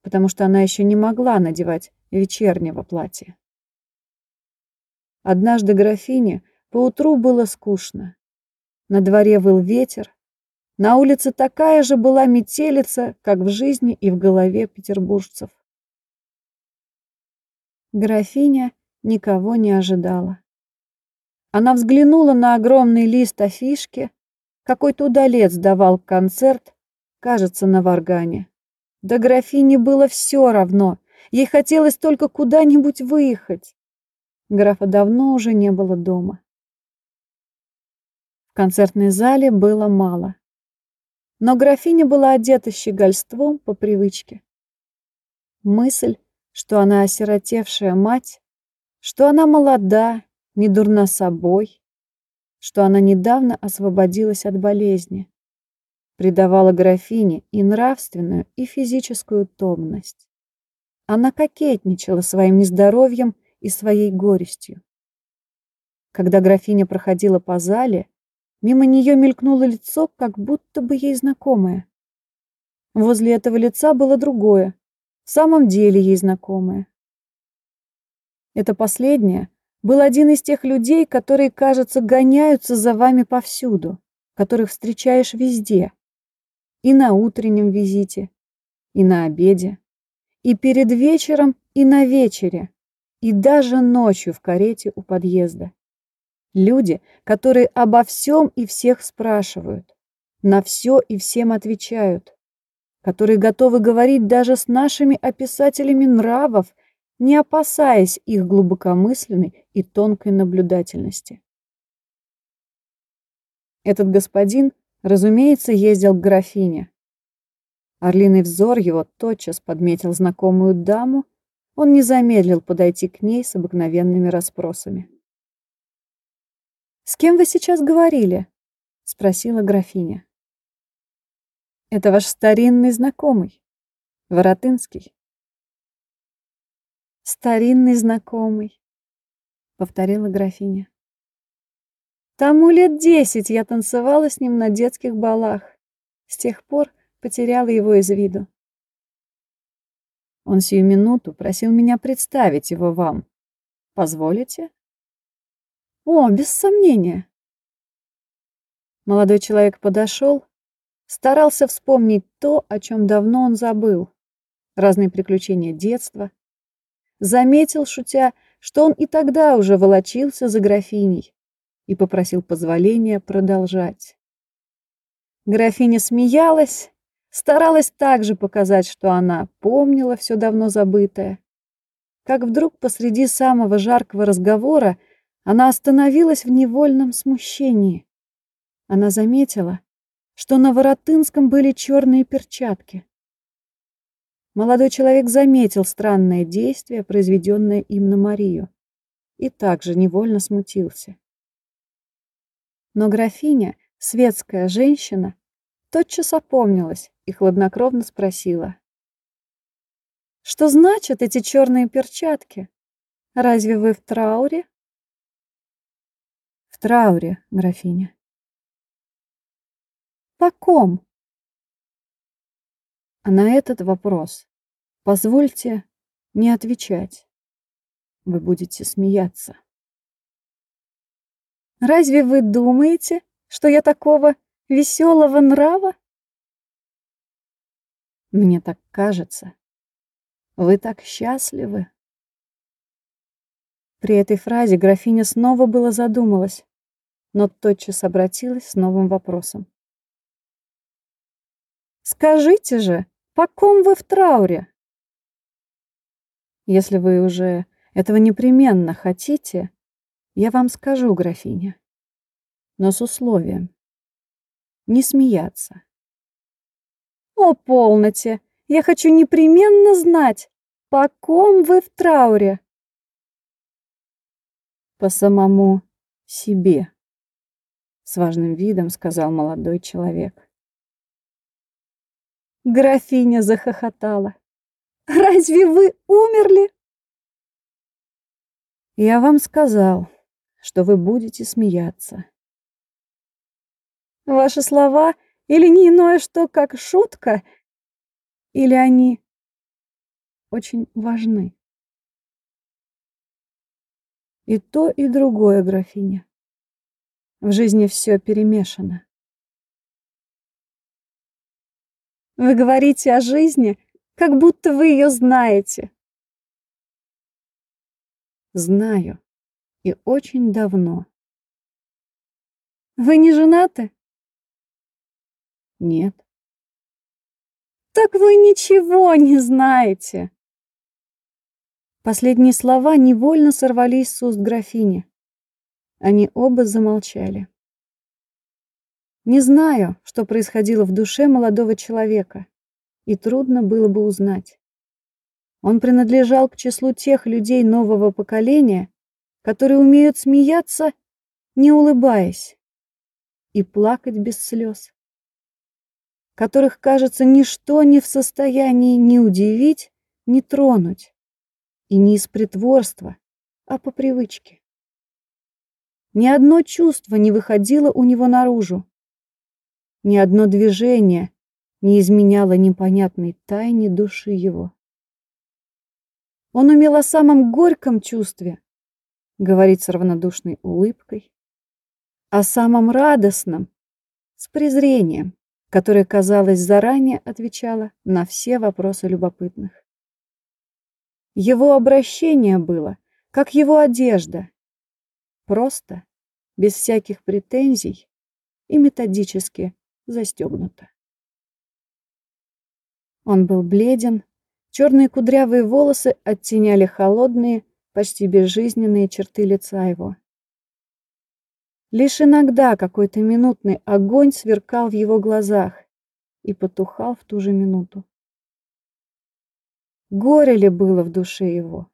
потому что она еще не могла надевать вечернего платья. Однажды графине поутру было скучно. На дворе выл ветер. На улице такая же была метелица, как в жизни и в голове петербуржцев. Графиня никого не ожидала. Она взглянула на огромный лист афишки. Какой-то удалец давал концерт, кажется, на варгане. Да графине было все равно. Ей хотелось только куда-нибудь выехать. Графа давно уже не было дома. В концертной зале было мало. Но графиня была одета щегольством по привычке. Мысль что она осиротевшая мать, что она молода, не дурна собой, что она недавно освободилась от болезни, придавала графине и нравственную, и физическую томность. Она кокетничала своим нездоровьем и своей горестью. Когда графиня проходила по зале, мимо нее мелькнуло лицо, как будто бы ей знакомое. Возле этого лица было другое, в самом деле ей знакомое. Это последнее был один из тех людей, которые, кажется, гоняются за вами повсюду, которых встречаешь везде. И на утреннем визите, и на обеде, и перед вечером, и на вечере, и даже ночью в карете у подъезда. Люди, которые обо всем и всех спрашивают, на все и всем отвечают, которые готовы говорить даже с нашими описателями нравов, не опасаясь их глубокомысленной и тонкой наблюдательности. Этот господин, разумеется, ездил к графине. Орлиный взор его тотчас подметил знакомую даму, он не замедлил подойти к ней с обыкновенными расспросами. «С кем вы сейчас говорили?» — спросила графиня. «Это ваш старинный знакомый, Воротынский». «Старинный знакомый», — повторила графиня. «Тому лет десять я танцевала с ним на детских балах. С тех пор потеряла его из виду. Он сию минуту просил меня представить его вам. Позволите?» О, без сомнения. Молодой человек подошел, старался вспомнить то, о чем давно он забыл. Разные приключения детства. Заметил, шутя, что он и тогда уже волочился за графиней и попросил позволения продолжать. Графиня смеялась, старалась также показать, что она помнила все давно забытое. Как вдруг посреди самого жаркого разговора она остановилась в невольном смущении. Она заметила, что на Воротынском были черные перчатки. Молодой человек заметил странное действие, произведенное им на Марию, и также невольно смутился. Но графиня, светская женщина, тотчас опомнилась и хладнокровно спросила. «Что значат эти черные перчатки? Разве вы в трауре?» В трауре, графиня. По ком? А на этот вопрос позвольте не отвечать. Вы будете смеяться. Разве вы думаете, что я такого веселого нрава? Мне так кажется. Вы так счастливы. При этой фразе графиня снова было задумалась, но тотчас обратилась с новым вопросом. «Скажите же, по ком вы в трауре?» «Если вы уже этого непременно хотите, я вам скажу, графиня, но с условием не смеяться». «О, полноте! Я хочу непременно знать, по ком вы в трауре!» по самому себе, с важным видом сказал молодой человек. Графиня захохотала. Разве вы умерли? Я вам сказал, что вы будете смеяться. Ваши слова или не иное что, как шутка, или они очень важны. И то, и другое, графиня. В жизни все перемешано. Вы говорите о жизни, как будто вы ее знаете. Знаю. И очень давно. Вы не женаты? Нет. Так вы ничего не знаете. Последние слова невольно сорвались с уст графини. Они оба замолчали. Не знаю, что происходило в душе молодого человека, и трудно было бы узнать. Он принадлежал к числу тех людей нового поколения, которые умеют смеяться, не улыбаясь, и плакать без слез, которых, кажется, ничто не в состоянии ни удивить, ни тронуть, и не из притворства, а по привычке. Ни одно чувство не выходило у него наружу. Ни одно движение не изменяло непонятной тайне души его. Он умел о самом горьком чувстве, говорить с равнодушной улыбкой, о самом радостном, с презрением, которое, казалось, заранее отвечало на все вопросы любопытных. Его обращение было, как его одежда, просто, без всяких претензий и методически застегнуто. Он был бледен, черные кудрявые волосы оттеняли холодные, почти безжизненные черты лица его. Лишь иногда какой-то минутный огонь сверкал в его глазах и потухал в ту же минуту. Горе ли было в душе его?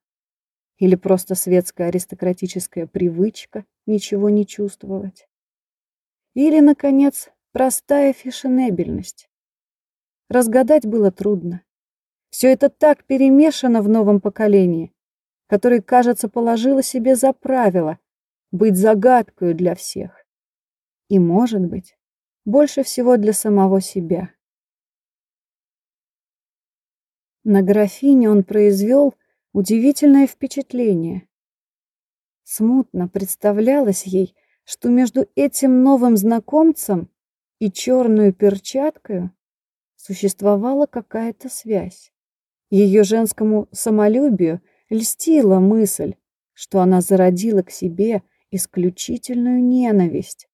Или просто светская аристократическая привычка ничего не чувствовать? Или, наконец, простая фешенебельность? Разгадать было трудно. Все это так перемешано в новом поколении, которое, кажется, положило себе за правило быть загадкой для всех. И, может быть, больше всего для самого себя. На графине он произвел удивительное впечатление. Смутно представлялось ей, что между этим новым знакомцем и черную перчаткой существовала какая-то связь. Ее женскому самолюбию льстила мысль, что она зародила к себе исключительную ненависть,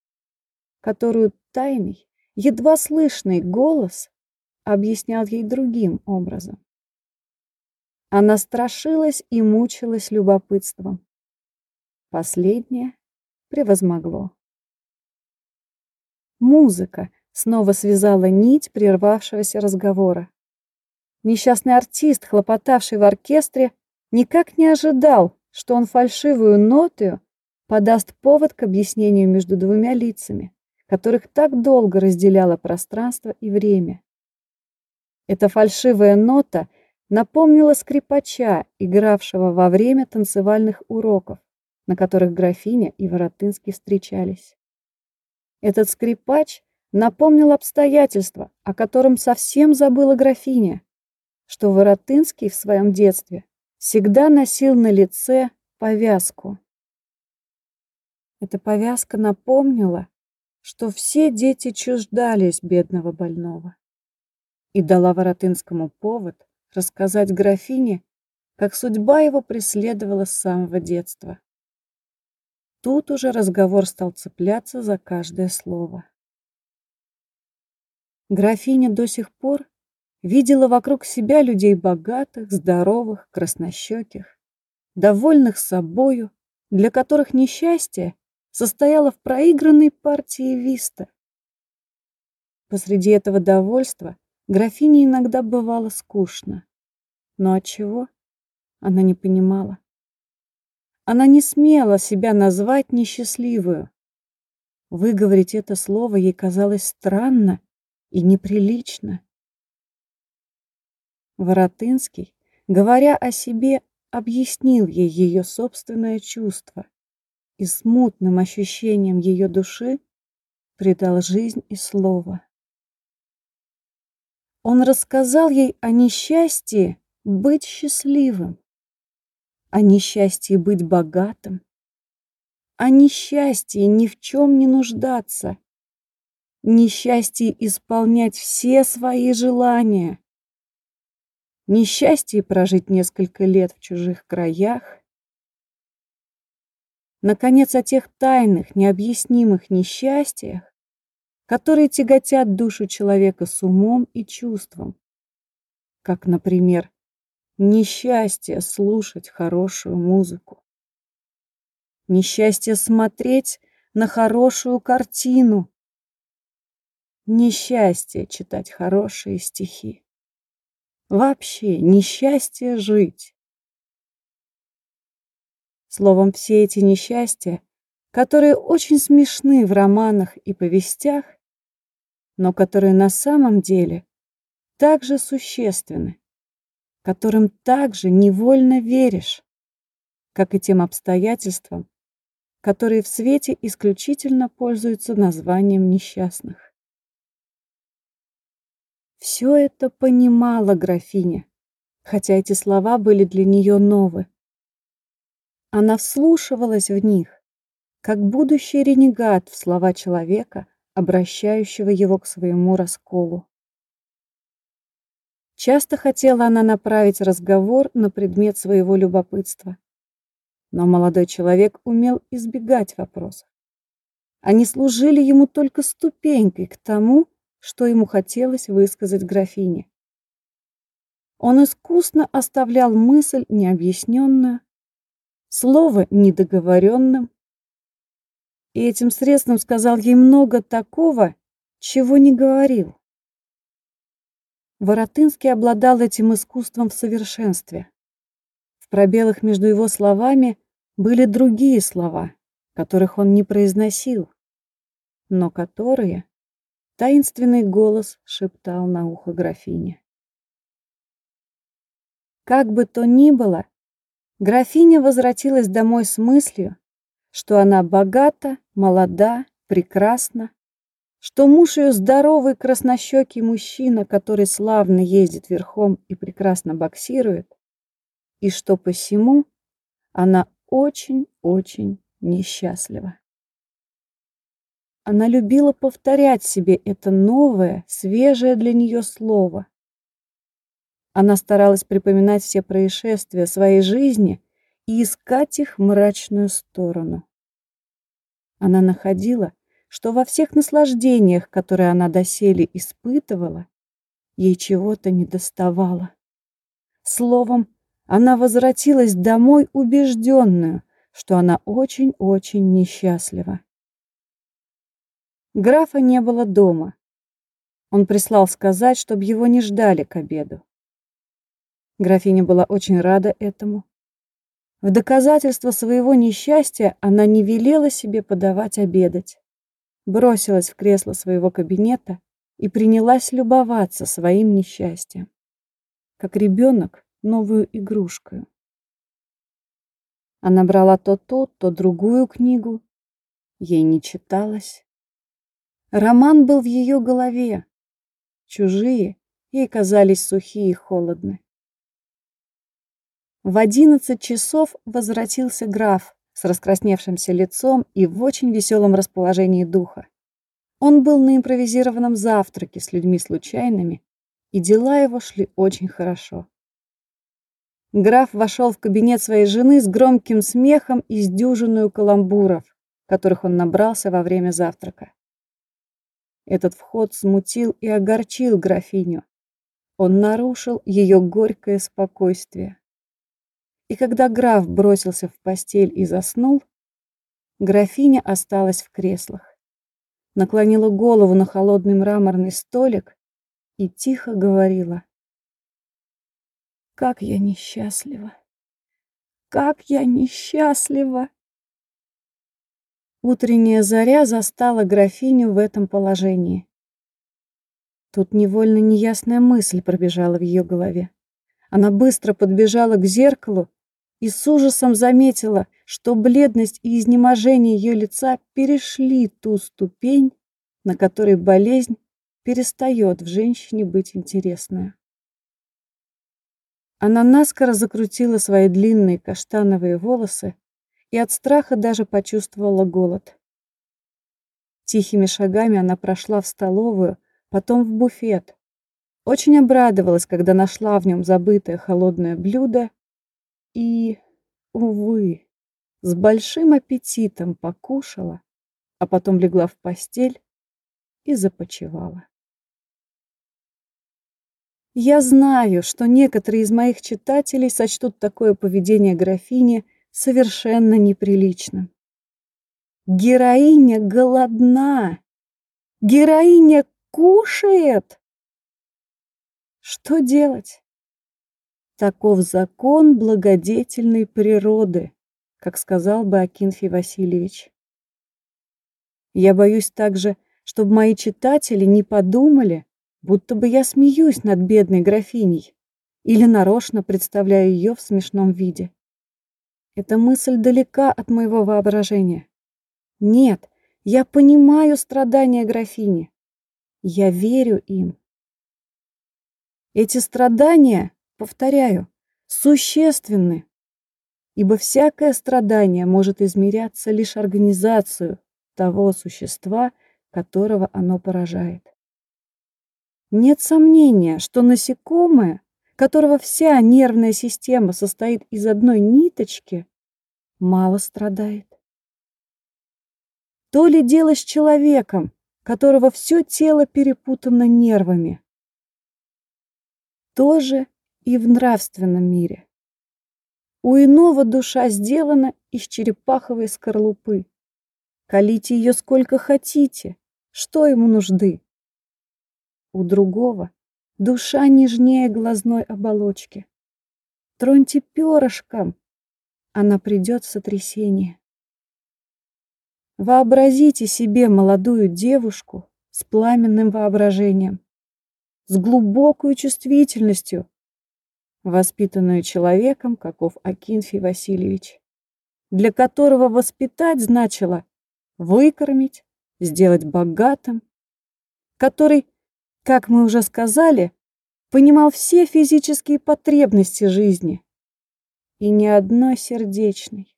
которую тайный, едва слышный голос объяснял ей другим образом. Она страшилась и мучилась любопытством. Последнее превозмогло. Музыка снова связала нить прервавшегося разговора. Несчастный артист, хлопотавший в оркестре, никак не ожидал, что он фальшивую ноту подаст повод к объяснению между двумя лицами, которых так долго разделяло пространство и время. Эта фальшивая нота напомнила скрипача, игравшего во время танцевальных уроков, на которых графиня и Воротынский встречались. Этот скрипач напомнил обстоятельства, о котором совсем забыла графиня, что Воротынский в своем детстве всегда носил на лице повязку. Эта повязка напомнила, что все дети чуждались бедного больного и дала Воротынскому повод рассказать графине, как судьба его преследовала с самого детства. Тут уже разговор стал цепляться за каждое слово. Графиня до сих пор видела вокруг себя людей богатых, здоровых, краснощеких, довольных собою, для которых несчастье состояло в проигранной партии виста. Посреди этого довольства Графине иногда бывало скучно. Но от чего? Она не понимала. Она не смела себя назвать несчастливую. Выговорить это слово ей казалось странно и неприлично. Воротынский, говоря о себе, объяснил ей ее собственное чувство и смутным ощущением ее души придал жизнь и слово. Он рассказал ей о несчастье быть счастливым, о несчастье быть богатым, о несчастье ни в чем не нуждаться, несчастье исполнять все свои желания, несчастье прожить несколько лет в чужих краях, наконец, о тех тайных, необъяснимых несчастьях, которые тяготят душу человека с умом и чувством, как, например, несчастье слушать хорошую музыку, несчастье смотреть на хорошую картину, несчастье читать хорошие стихи, вообще несчастье жить. Словом, все эти несчастья, которые очень смешны в романах и повестях, но которые на самом деле также существенны, которым также невольно веришь, как и тем обстоятельствам, которые в свете исключительно пользуются названием несчастных. Все это понимала графиня, хотя эти слова были для нее новы. Она вслушивалась в них, как будущий ренегат в слова человека, обращающего его к своему расколу. Часто хотела она направить разговор на предмет своего любопытства. Но молодой человек умел избегать вопросов. Они служили ему только ступенькой к тому, что ему хотелось высказать графине. Он искусно оставлял мысль необъясненную, слово недоговоренным, и этим средством сказал ей много такого, чего не говорил. Воротынский обладал этим искусством в совершенстве. В пробелах между его словами были другие слова, которых он не произносил, но которые таинственный голос шептал на ухо графине. Как бы то ни было, графиня возвратилась домой с мыслью, что она богата, молода, прекрасна, что муж ее здоровый краснощекий мужчина, который славно ездит верхом и прекрасно боксирует, и что посему она очень-очень несчастлива. Она любила повторять себе это новое, свежее для нее слово. Она старалась припоминать все происшествия своей жизни и искать их мрачную сторону. Она находила, что во всех наслаждениях, которые она доселе испытывала, ей чего-то недоставало. Словом, она возвратилась домой убежденную, что она очень-очень несчастлива. Графа не было дома. Он прислал сказать, чтобы его не ждали к обеду. Графиня была очень рада этому. В доказательство своего несчастья она не велела себе подавать обедать. Бросилась в кресло своего кабинета и принялась любоваться своим несчастьем. Как ребенок, новую игрушку. Она брала то ту, то другую книгу. Ей не читалось. Роман был в ее голове. Чужие ей казались сухие и холодны. В одиннадцать часов возвратился граф с раскрасневшимся лицом и в очень веселом расположении духа. Он был на импровизированном завтраке с людьми случайными, и дела его шли очень хорошо. Граф вошел в кабинет своей жены с громким смехом и с дюжиной каламбуров, которых он набрался во время завтрака. Этот вход смутил и огорчил графиню. Он нарушил ее горькое спокойствие. И когда граф бросился в постель и заснул, графиня осталась в креслах, наклонила голову на холодный мраморный столик и тихо говорила: как я несчастлива! Как я несчастлива! Утренняя заря застала графиню в этом положении. Тут невольно неясная мысль пробежала в ее голове. Она быстро подбежала к зеркалу и с ужасом заметила, что бледность и изнеможение ее лица перешли ту ступень, на которой болезнь перестает в женщине быть интересной. Она наскоро закрутила свои длинные каштановые волосы и от страха даже почувствовала голод. Тихими шагами она прошла в столовую, потом в буфет. Очень обрадовалась, когда нашла в нем забытое холодное блюдо и, увы, с большим аппетитом покушала, а потом легла в постель и започивала. Я знаю, что некоторые из моих читателей сочтут такое поведение графини совершенно неприличным. Героиня голодна. Героиня кушает. Что делать? Таков закон благодетельной природы, как сказал бы Акинфий Васильевич. Я боюсь также, чтобы мои читатели не подумали, будто бы я смеюсь над бедной графиней или нарочно представляю ее в смешном виде. Эта мысль далека от моего воображения. Нет, я понимаю страдания графини. Я верю им. Эти страдания, повторяю, существенны, ибо всякое страдание может измеряться лишь организацию того существа, которого оно поражает. Нет сомнения, что насекомое, которого вся нервная система состоит из одной ниточки, мало страдает. То ли дело с человеком, которого все тело перепутано нервами. То же и в нравственном мире. У иного душа сделана из черепаховой скорлупы. Колите ее сколько хотите, что ему нужды? У другого душа нежнее глазной оболочки. Троньте перышком, она придет в сотрясение. Вообразите себе молодую девушку с пламенным воображением, с глубокой чувствительностью, воспитанную человеком, каков Акинфий Васильевич, для которого воспитать значило выкормить, сделать богатым, который, как мы уже сказали, понимал все физические потребности жизни и ни одной сердечной.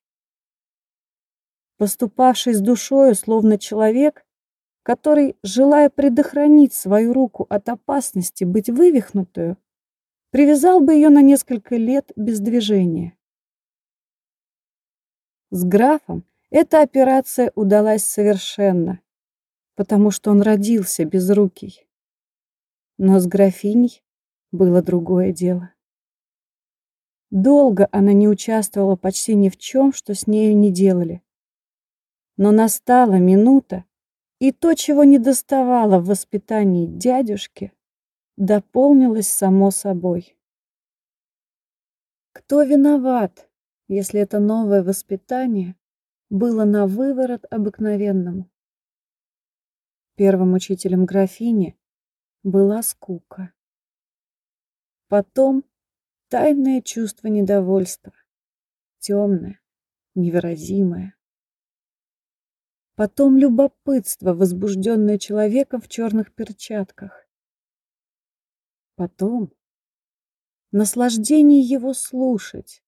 Поступавший с душою, словно человек, который, желая предохранить свою руку от опасности быть вывихнутую, привязал бы ее на несколько лет без движения. С графом эта операция удалась совершенно, потому что он родился безрукий. Но с графиней было другое дело. Долго она не участвовала почти ни в чем, что с нею не делали. Но настала минута, и то, чего не доставало в воспитании дядюшки, дополнилось само собой. Кто виноват, если это новое воспитание было на выворот обыкновенному? Первым учителем графини была скука. Потом тайное чувство недовольства, темное, невыразимое. Потом любопытство, возбужденное человеком в черных перчатках. Потом наслаждение его слушать,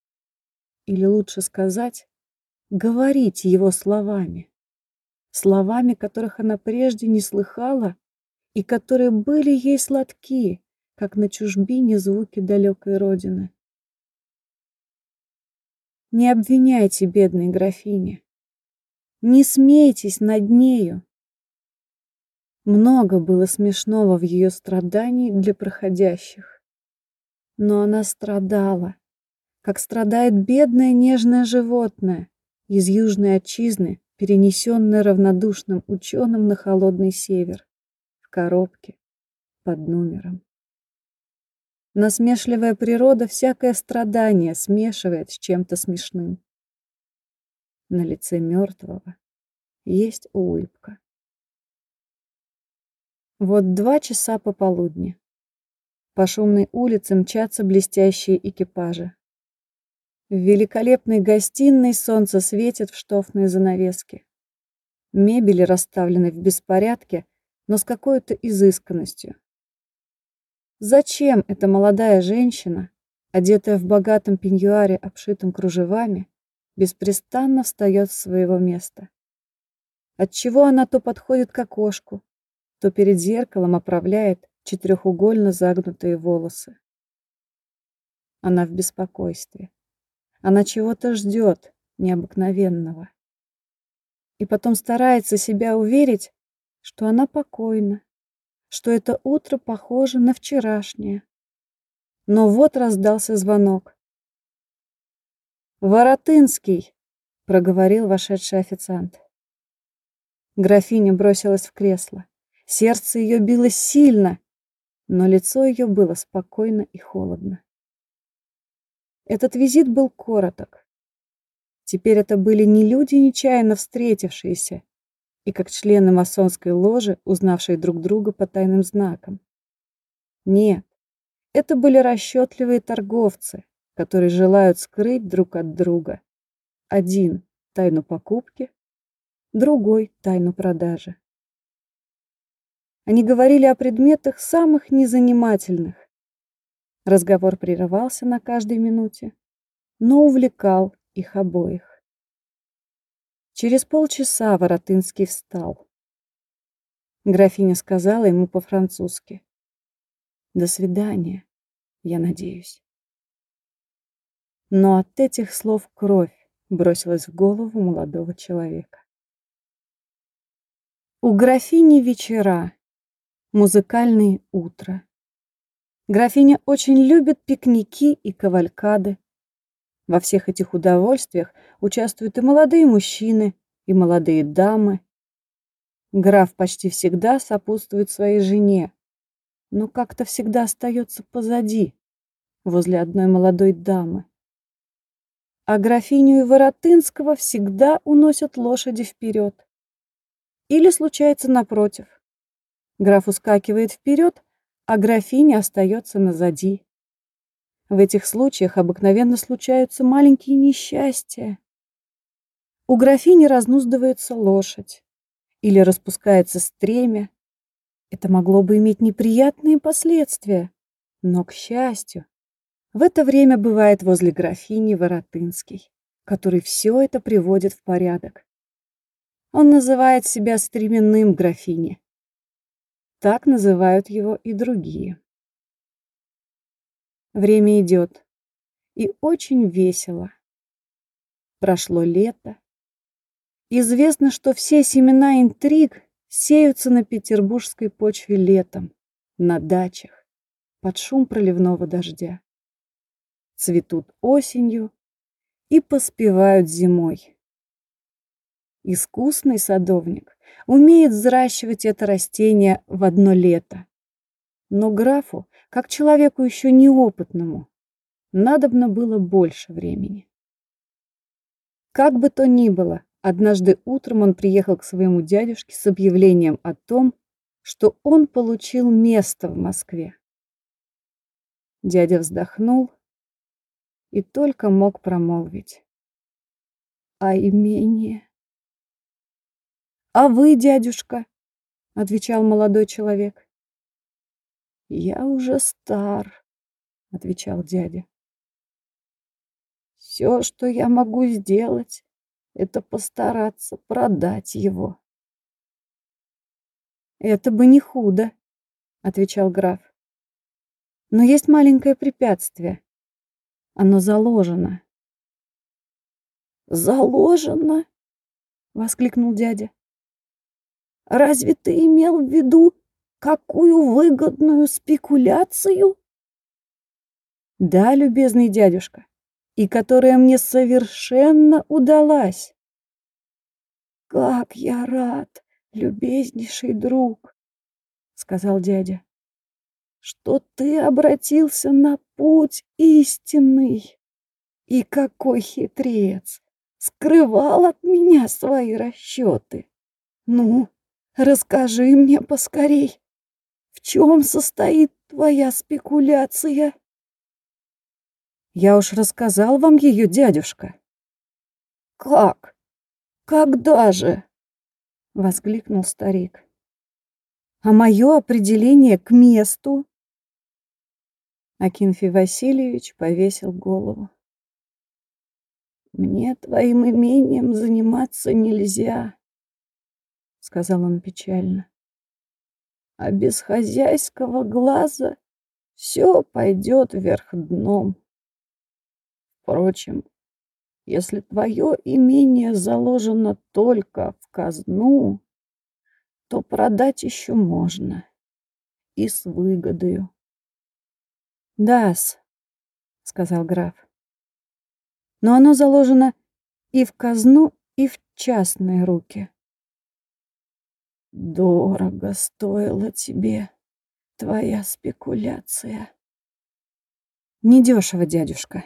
или лучше сказать, говорить его словами, словами, которых она прежде не слыхала и которые были ей сладки, как на чужбине звуки далекой родины. Не обвиняйте бедной графини, не смейтесь над нею. Много было смешного в ее страдании для проходящих. Но она страдала, как страдает бедное нежное животное из южной отчизны, перенесенное равнодушным ученым на холодный север, в коробке под номером. Насмешливая природа всякое страдание смешивает с чем-то смешным. На лице мертвого есть улыбка. Вот два часа пополудни. По шумной улице мчатся блестящие экипажи. В великолепной гостиной солнце светит в штофные занавески. Мебели расставлены в беспорядке, но с какой-то изысканностью. Зачем эта молодая женщина, одетая в богатом пеньюаре, обшитом кружевами, беспрестанно встает с своего места? Отчего она то подходит к окошку, то перед зеркалом оправляет четырехугольно загнутые волосы? Она в беспокойстве. Она чего-то ждет необыкновенного. И потом старается себя уверить, что она покойна, что это утро похоже на вчерашнее. Но вот раздался звонок. «Воротынский!» — проговорил вошедший официант. Графиня бросилась в кресло. Сердце ее билось сильно, но лицо ее было спокойно и холодно. Этот визит был короток. Теперь это были не люди, нечаянно встретившиеся, и как члены масонской ложи, узнавшие друг друга по тайным знакам. Нет, это были расчетливые торговцы, которые желают скрыть друг от друга. Один – тайну покупки, другой – тайну продажи. Они говорили о предметах самых незанимательных. Разговор прерывался на каждой минуте, но увлекал их обоих. Через полчаса Воротынский встал. Графиня сказала ему по-французски. «До свидания, я надеюсь». Но от этих слов кровь бросилась в голову молодого человека. У графини вечера, музыкальные утра. Графиня очень любит пикники и кавалькады, во всех этих удовольствиях участвуют и молодые мужчины, и молодые дамы. Граф почти всегда сопутствует своей жене, но как-то всегда остается позади, возле одной молодой дамы. А графиню и Воротынского всегда уносят лошади вперед. Или случается напротив. Граф ускакивает вперед, а графиня остается назади. В этих случаях обыкновенно случаются маленькие несчастья. У графини разнуздывается лошадь или распускается стремя. Это могло бы иметь неприятные последствия, но, к счастью, в это время бывает возле графини Воротынский, который все это приводит в порядок. Он называет себя стременным графини. Так называют его и другие. Время идет. И очень весело. Прошло лето. Известно, что все семена интриг сеются на петербургской почве летом, на дачах, под шум проливного дождя. Цветут осенью и поспевают зимой. Искусный садовник умеет взращивать это растение в одно лето. Но графу как человеку еще неопытному, надобно было больше времени. Как бы то ни было, однажды утром он приехал к своему дядюшке с объявлением о том, что он получил место в Москве. Дядя вздохнул и только мог промолвить. А имение? А вы, дядюшка, отвечал молодой человек. «Я уже стар», — отвечал дядя. «Все, что я могу сделать, это постараться продать его». «Это бы не худо», — отвечал граф. «Но есть маленькое препятствие. Оно заложено». «Заложено?» — воскликнул дядя. «Разве ты имел в виду Какую выгодную спекуляцию? Да, любезный дядюшка, и которая мне совершенно удалась. Как я рад, любезнейший друг, сказал дядя, что ты обратился на путь истинный. И какой хитрец! Скрывал от меня свои расчеты. Ну, расскажи мне поскорей, в чем состоит твоя спекуляция? Я уж рассказал вам ее, дядюшка. Как? Когда же? Воскликнул старик. А мое определение к месту? Акинфий Васильевич повесил голову. «Мне твоим имением заниматься нельзя», — сказал он печально а без хозяйского глаза все пойдет вверх дном. Впрочем, если твое имение заложено только в казну, то продать еще можно и с выгодою. «Да-с», — сказал граф, — «но оно заложено и в казну, и в частные руки». Дорого стоила тебе твоя спекуляция. Недешево, дядюшка.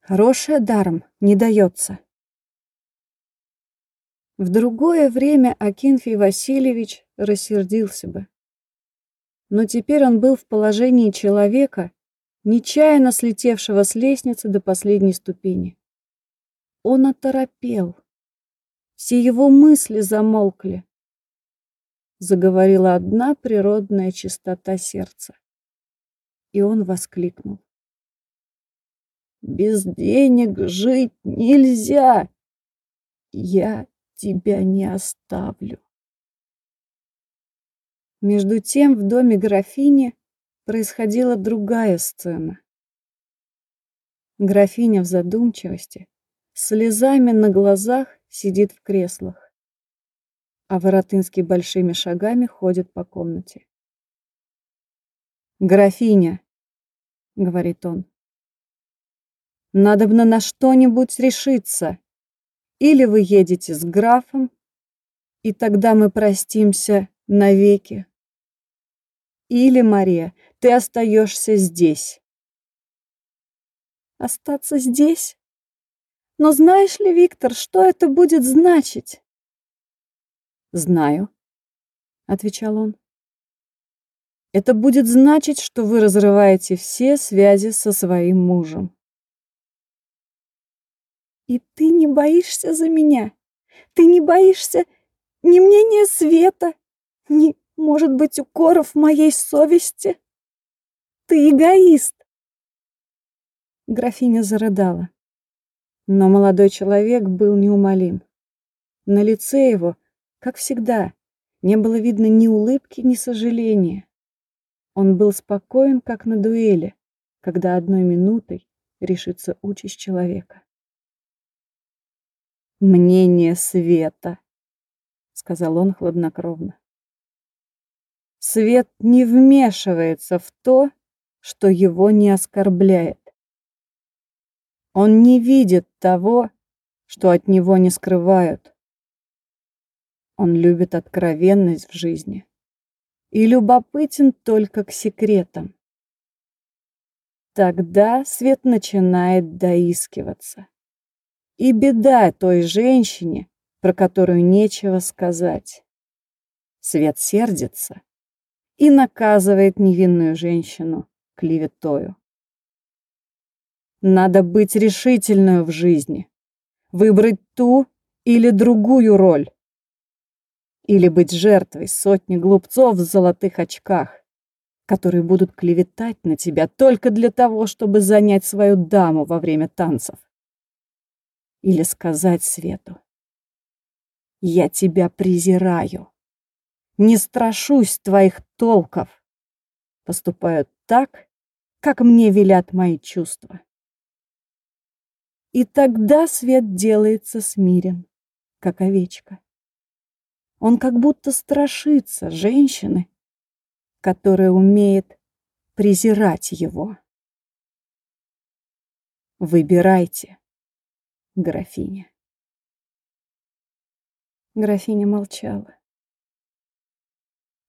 Хорошее даром не дается. В другое время Акинфий Васильевич рассердился бы. Но теперь он был в положении человека, нечаянно слетевшего с лестницы до последней ступени. Он оторопел. Все его мысли замолкли. Заговорила одна природная чистота сердца. И он воскликнул. «Без денег жить нельзя! Я тебя не оставлю. Между тем в доме графини происходила другая сцена. Графиня в задумчивости, слезами на глазах сидит в креслах, а Воротынский большими шагами ходит по комнате. «Графиня», — говорит он, — «надобно на что-нибудь решиться». Или вы едете с графом, и тогда мы простимся навеки. Или, Мария, ты остаешься здесь. Остаться здесь? Но знаешь ли, Виктор, что это будет значить? Знаю, отвечал он. Это будет значить, что вы разрываете все связи со своим мужем. И ты не боишься за меня? Ты не боишься ни мнения света, ни, может быть, укоров моей совести? Ты эгоист. Графиня зарыдала. Но молодой человек был неумолим. На лице его, как всегда, не было видно ни улыбки, ни сожаления. Он был спокоен, как на дуэли, когда одной минутой решится участь человека мнение света, сказал он хладнокровно. Свет не вмешивается в то, что его не оскорбляет. Он не видит того, что от него не скрывают. Он любит откровенность в жизни и любопытен только к секретам. Тогда свет начинает доискиваться. И беда той женщине, про которую нечего сказать. Свет сердится и наказывает невинную женщину клеветою. Надо быть решительной в жизни, выбрать ту или другую роль. Или быть жертвой сотни глупцов в золотых очках, которые будут клеветать на тебя только для того, чтобы занять свою даму во время танцев или сказать Свету. Я тебя презираю. Не страшусь твоих толков. Поступаю так, как мне велят мои чувства. И тогда свет делается смирен, как овечка. Он как будто страшится женщины, которая умеет презирать его. Выбирайте графиня. Графиня молчала.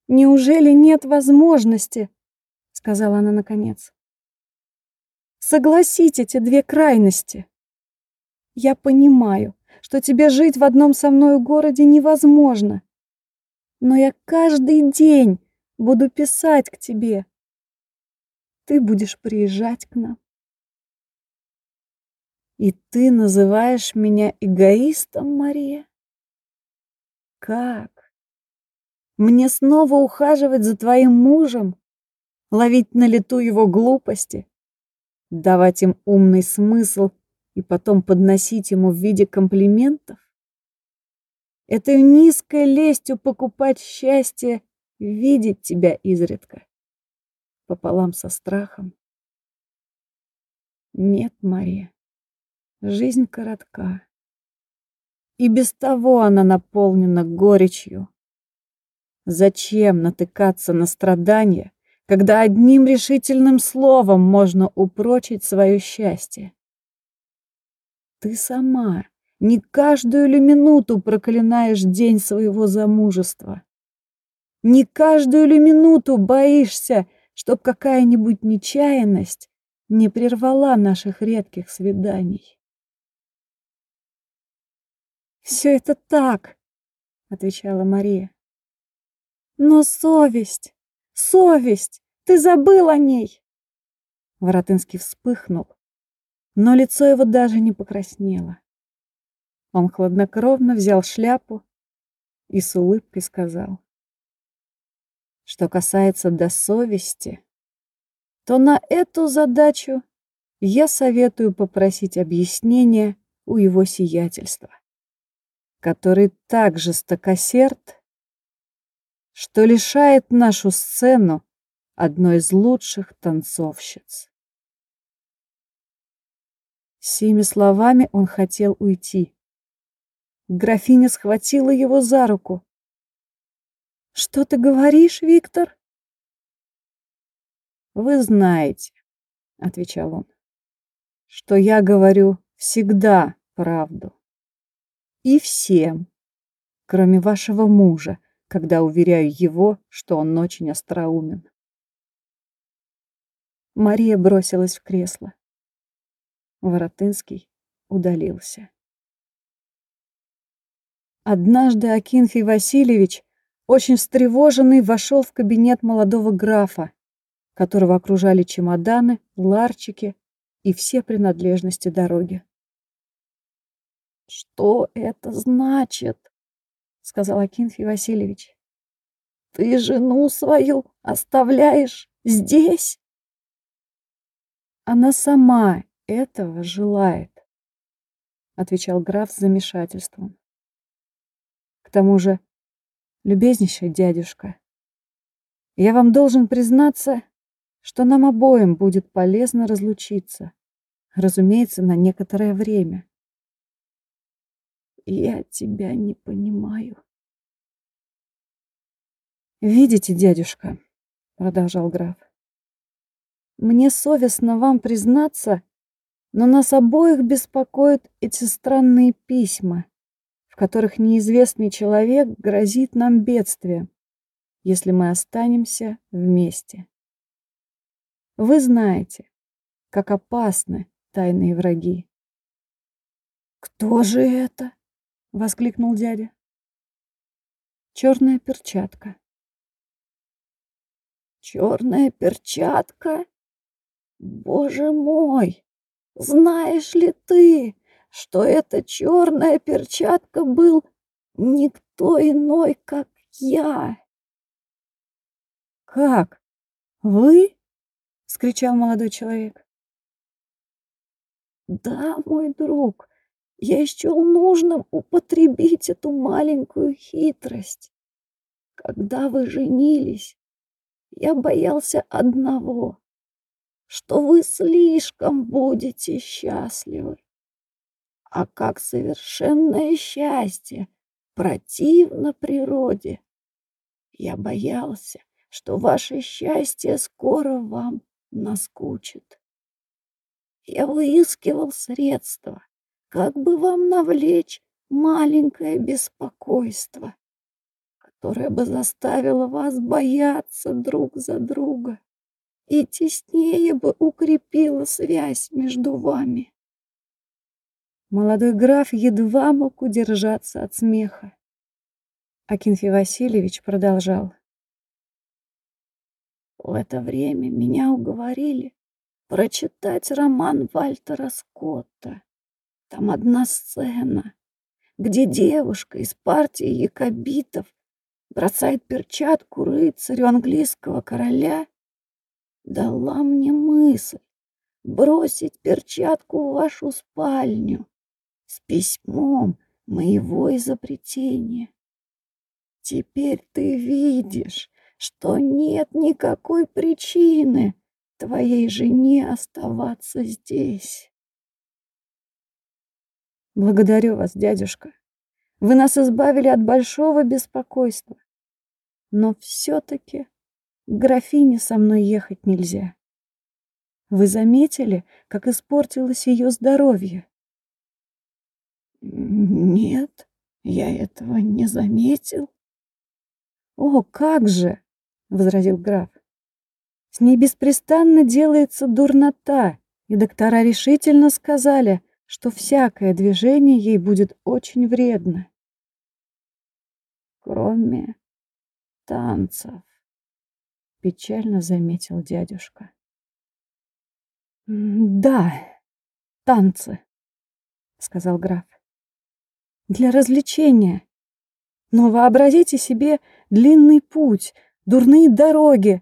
«Неужели нет возможности?» — сказала она наконец. «Согласить эти две крайности. Я понимаю, что тебе жить в одном со мной городе невозможно, но я каждый день буду писать к тебе. Ты будешь приезжать к нам. И ты называешь меня эгоистом, Мария? Как? Мне снова ухаживать за твоим мужем? Ловить на лету его глупости? Давать им умный смысл и потом подносить ему в виде комплиментов? Этой низкой лестью покупать счастье, видеть тебя изредка, пополам со страхом? Нет, Мария, Жизнь коротка. И без того она наполнена горечью. Зачем натыкаться на страдания, когда одним решительным словом можно упрочить свое счастье? Ты сама не каждую ли минуту проклинаешь день своего замужества? Не каждую ли минуту боишься, чтоб какая-нибудь нечаянность не прервала наших редких свиданий? Все это так, отвечала Мария. Но совесть, совесть, ты забыл о ней. Воротынский вспыхнул, но лицо его даже не покраснело. Он хладнокровно взял шляпу и с улыбкой сказал: "Что касается до совести, то на эту задачу я советую попросить объяснения у его сиятельства, который так жестокосерд, что лишает нашу сцену одной из лучших танцовщиц. Сими словами он хотел уйти. Графиня схватила его за руку. «Что ты говоришь, Виктор?» «Вы знаете», — отвечал он, — «что я говорю всегда правду. И всем, кроме вашего мужа, когда уверяю его, что он очень остроумен. Мария бросилась в кресло. Воротынский удалился. Однажды Акинфий Васильевич, очень встревоженный, вошел в кабинет молодого графа, которого окружали чемоданы, ларчики и все принадлежности дороги. «Что это значит?» — сказал Акинфий Васильевич. «Ты жену свою оставляешь здесь?» «Она сама этого желает», — отвечал граф с замешательством. «К тому же, любезнейший дядюшка, я вам должен признаться, что нам обоим будет полезно разлучиться, разумеется, на некоторое время. Я тебя не понимаю. Видите, дядюшка, продолжал граф. Мне совестно вам признаться, но нас обоих беспокоят эти странные письма, в которых неизвестный человек грозит нам бедствием, если мы останемся вместе. Вы знаете, как опасны тайные враги. Кто же это? воскликнул дядя. Черная перчатка. Черная перчатка? Боже мой! Знаешь ли ты, что эта черная перчатка был никто иной, как я? Как? Вы? — вскричал молодой человек. «Да, мой друг, я счел нужным употребить эту маленькую хитрость. Когда вы женились, я боялся одного, что вы слишком будете счастливы. А как совершенное счастье противно природе, я боялся, что ваше счастье скоро вам наскучит. Я выискивал средства, как бы вам навлечь маленькое беспокойство, которое бы заставило вас бояться друг за друга и теснее бы укрепило связь между вами. Молодой граф едва мог удержаться от смеха. Акинфий Васильевич продолжал. В это время меня уговорили прочитать роман Вальтера Скотта. Там одна сцена, где девушка из партии якобитов бросает перчатку рыцарю английского короля, дала мне мысль бросить перчатку в вашу спальню с письмом моего изобретения. Теперь ты видишь, что нет никакой причины твоей жене оставаться здесь. Благодарю вас, дядюшка. Вы нас избавили от большого беспокойства. Но все-таки графине со мной ехать нельзя. Вы заметили, как испортилось ее здоровье? Нет, я этого не заметил. О, как же! возразил граф. С ней беспрестанно делается дурнота, и доктора решительно сказали, что всякое движение ей будет очень вредно. Кроме танцев, печально заметил дядюшка. Да, танцы, сказал граф. Для развлечения. Но вообразите себе длинный путь, дурные дороги.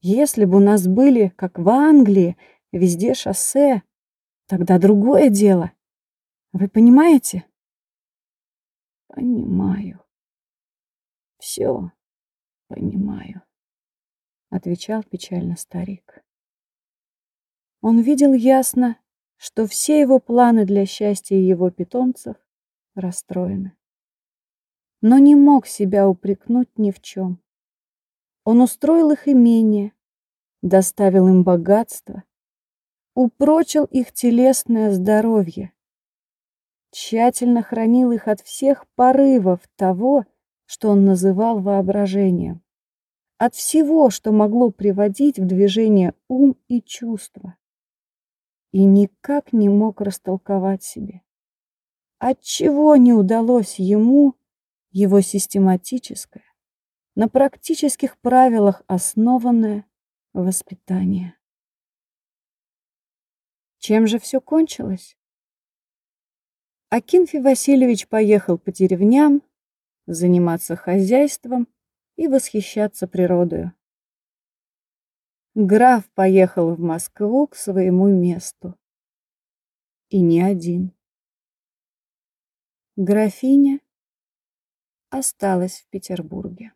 Если бы у нас были, как в Англии, везде шоссе, тогда другое дело. Вы понимаете? Понимаю. Все понимаю, отвечал печально старик. Он видел ясно, что все его планы для счастья его питомцев расстроены. Но не мог себя упрекнуть ни в чем. Он устроил их имение, доставил им богатство, упрочил их телесное здоровье, тщательно хранил их от всех порывов того, что он называл воображением, от всего, что могло приводить в движение ум и чувства и никак не мог растолковать себе. Отчего не удалось ему его систематическое, на практических правилах основанное воспитание? Чем же все кончилось? Акинфий Васильевич поехал по деревням заниматься хозяйством и восхищаться природой граф поехал в Москву к своему месту. И не один. Графиня осталась в Петербурге.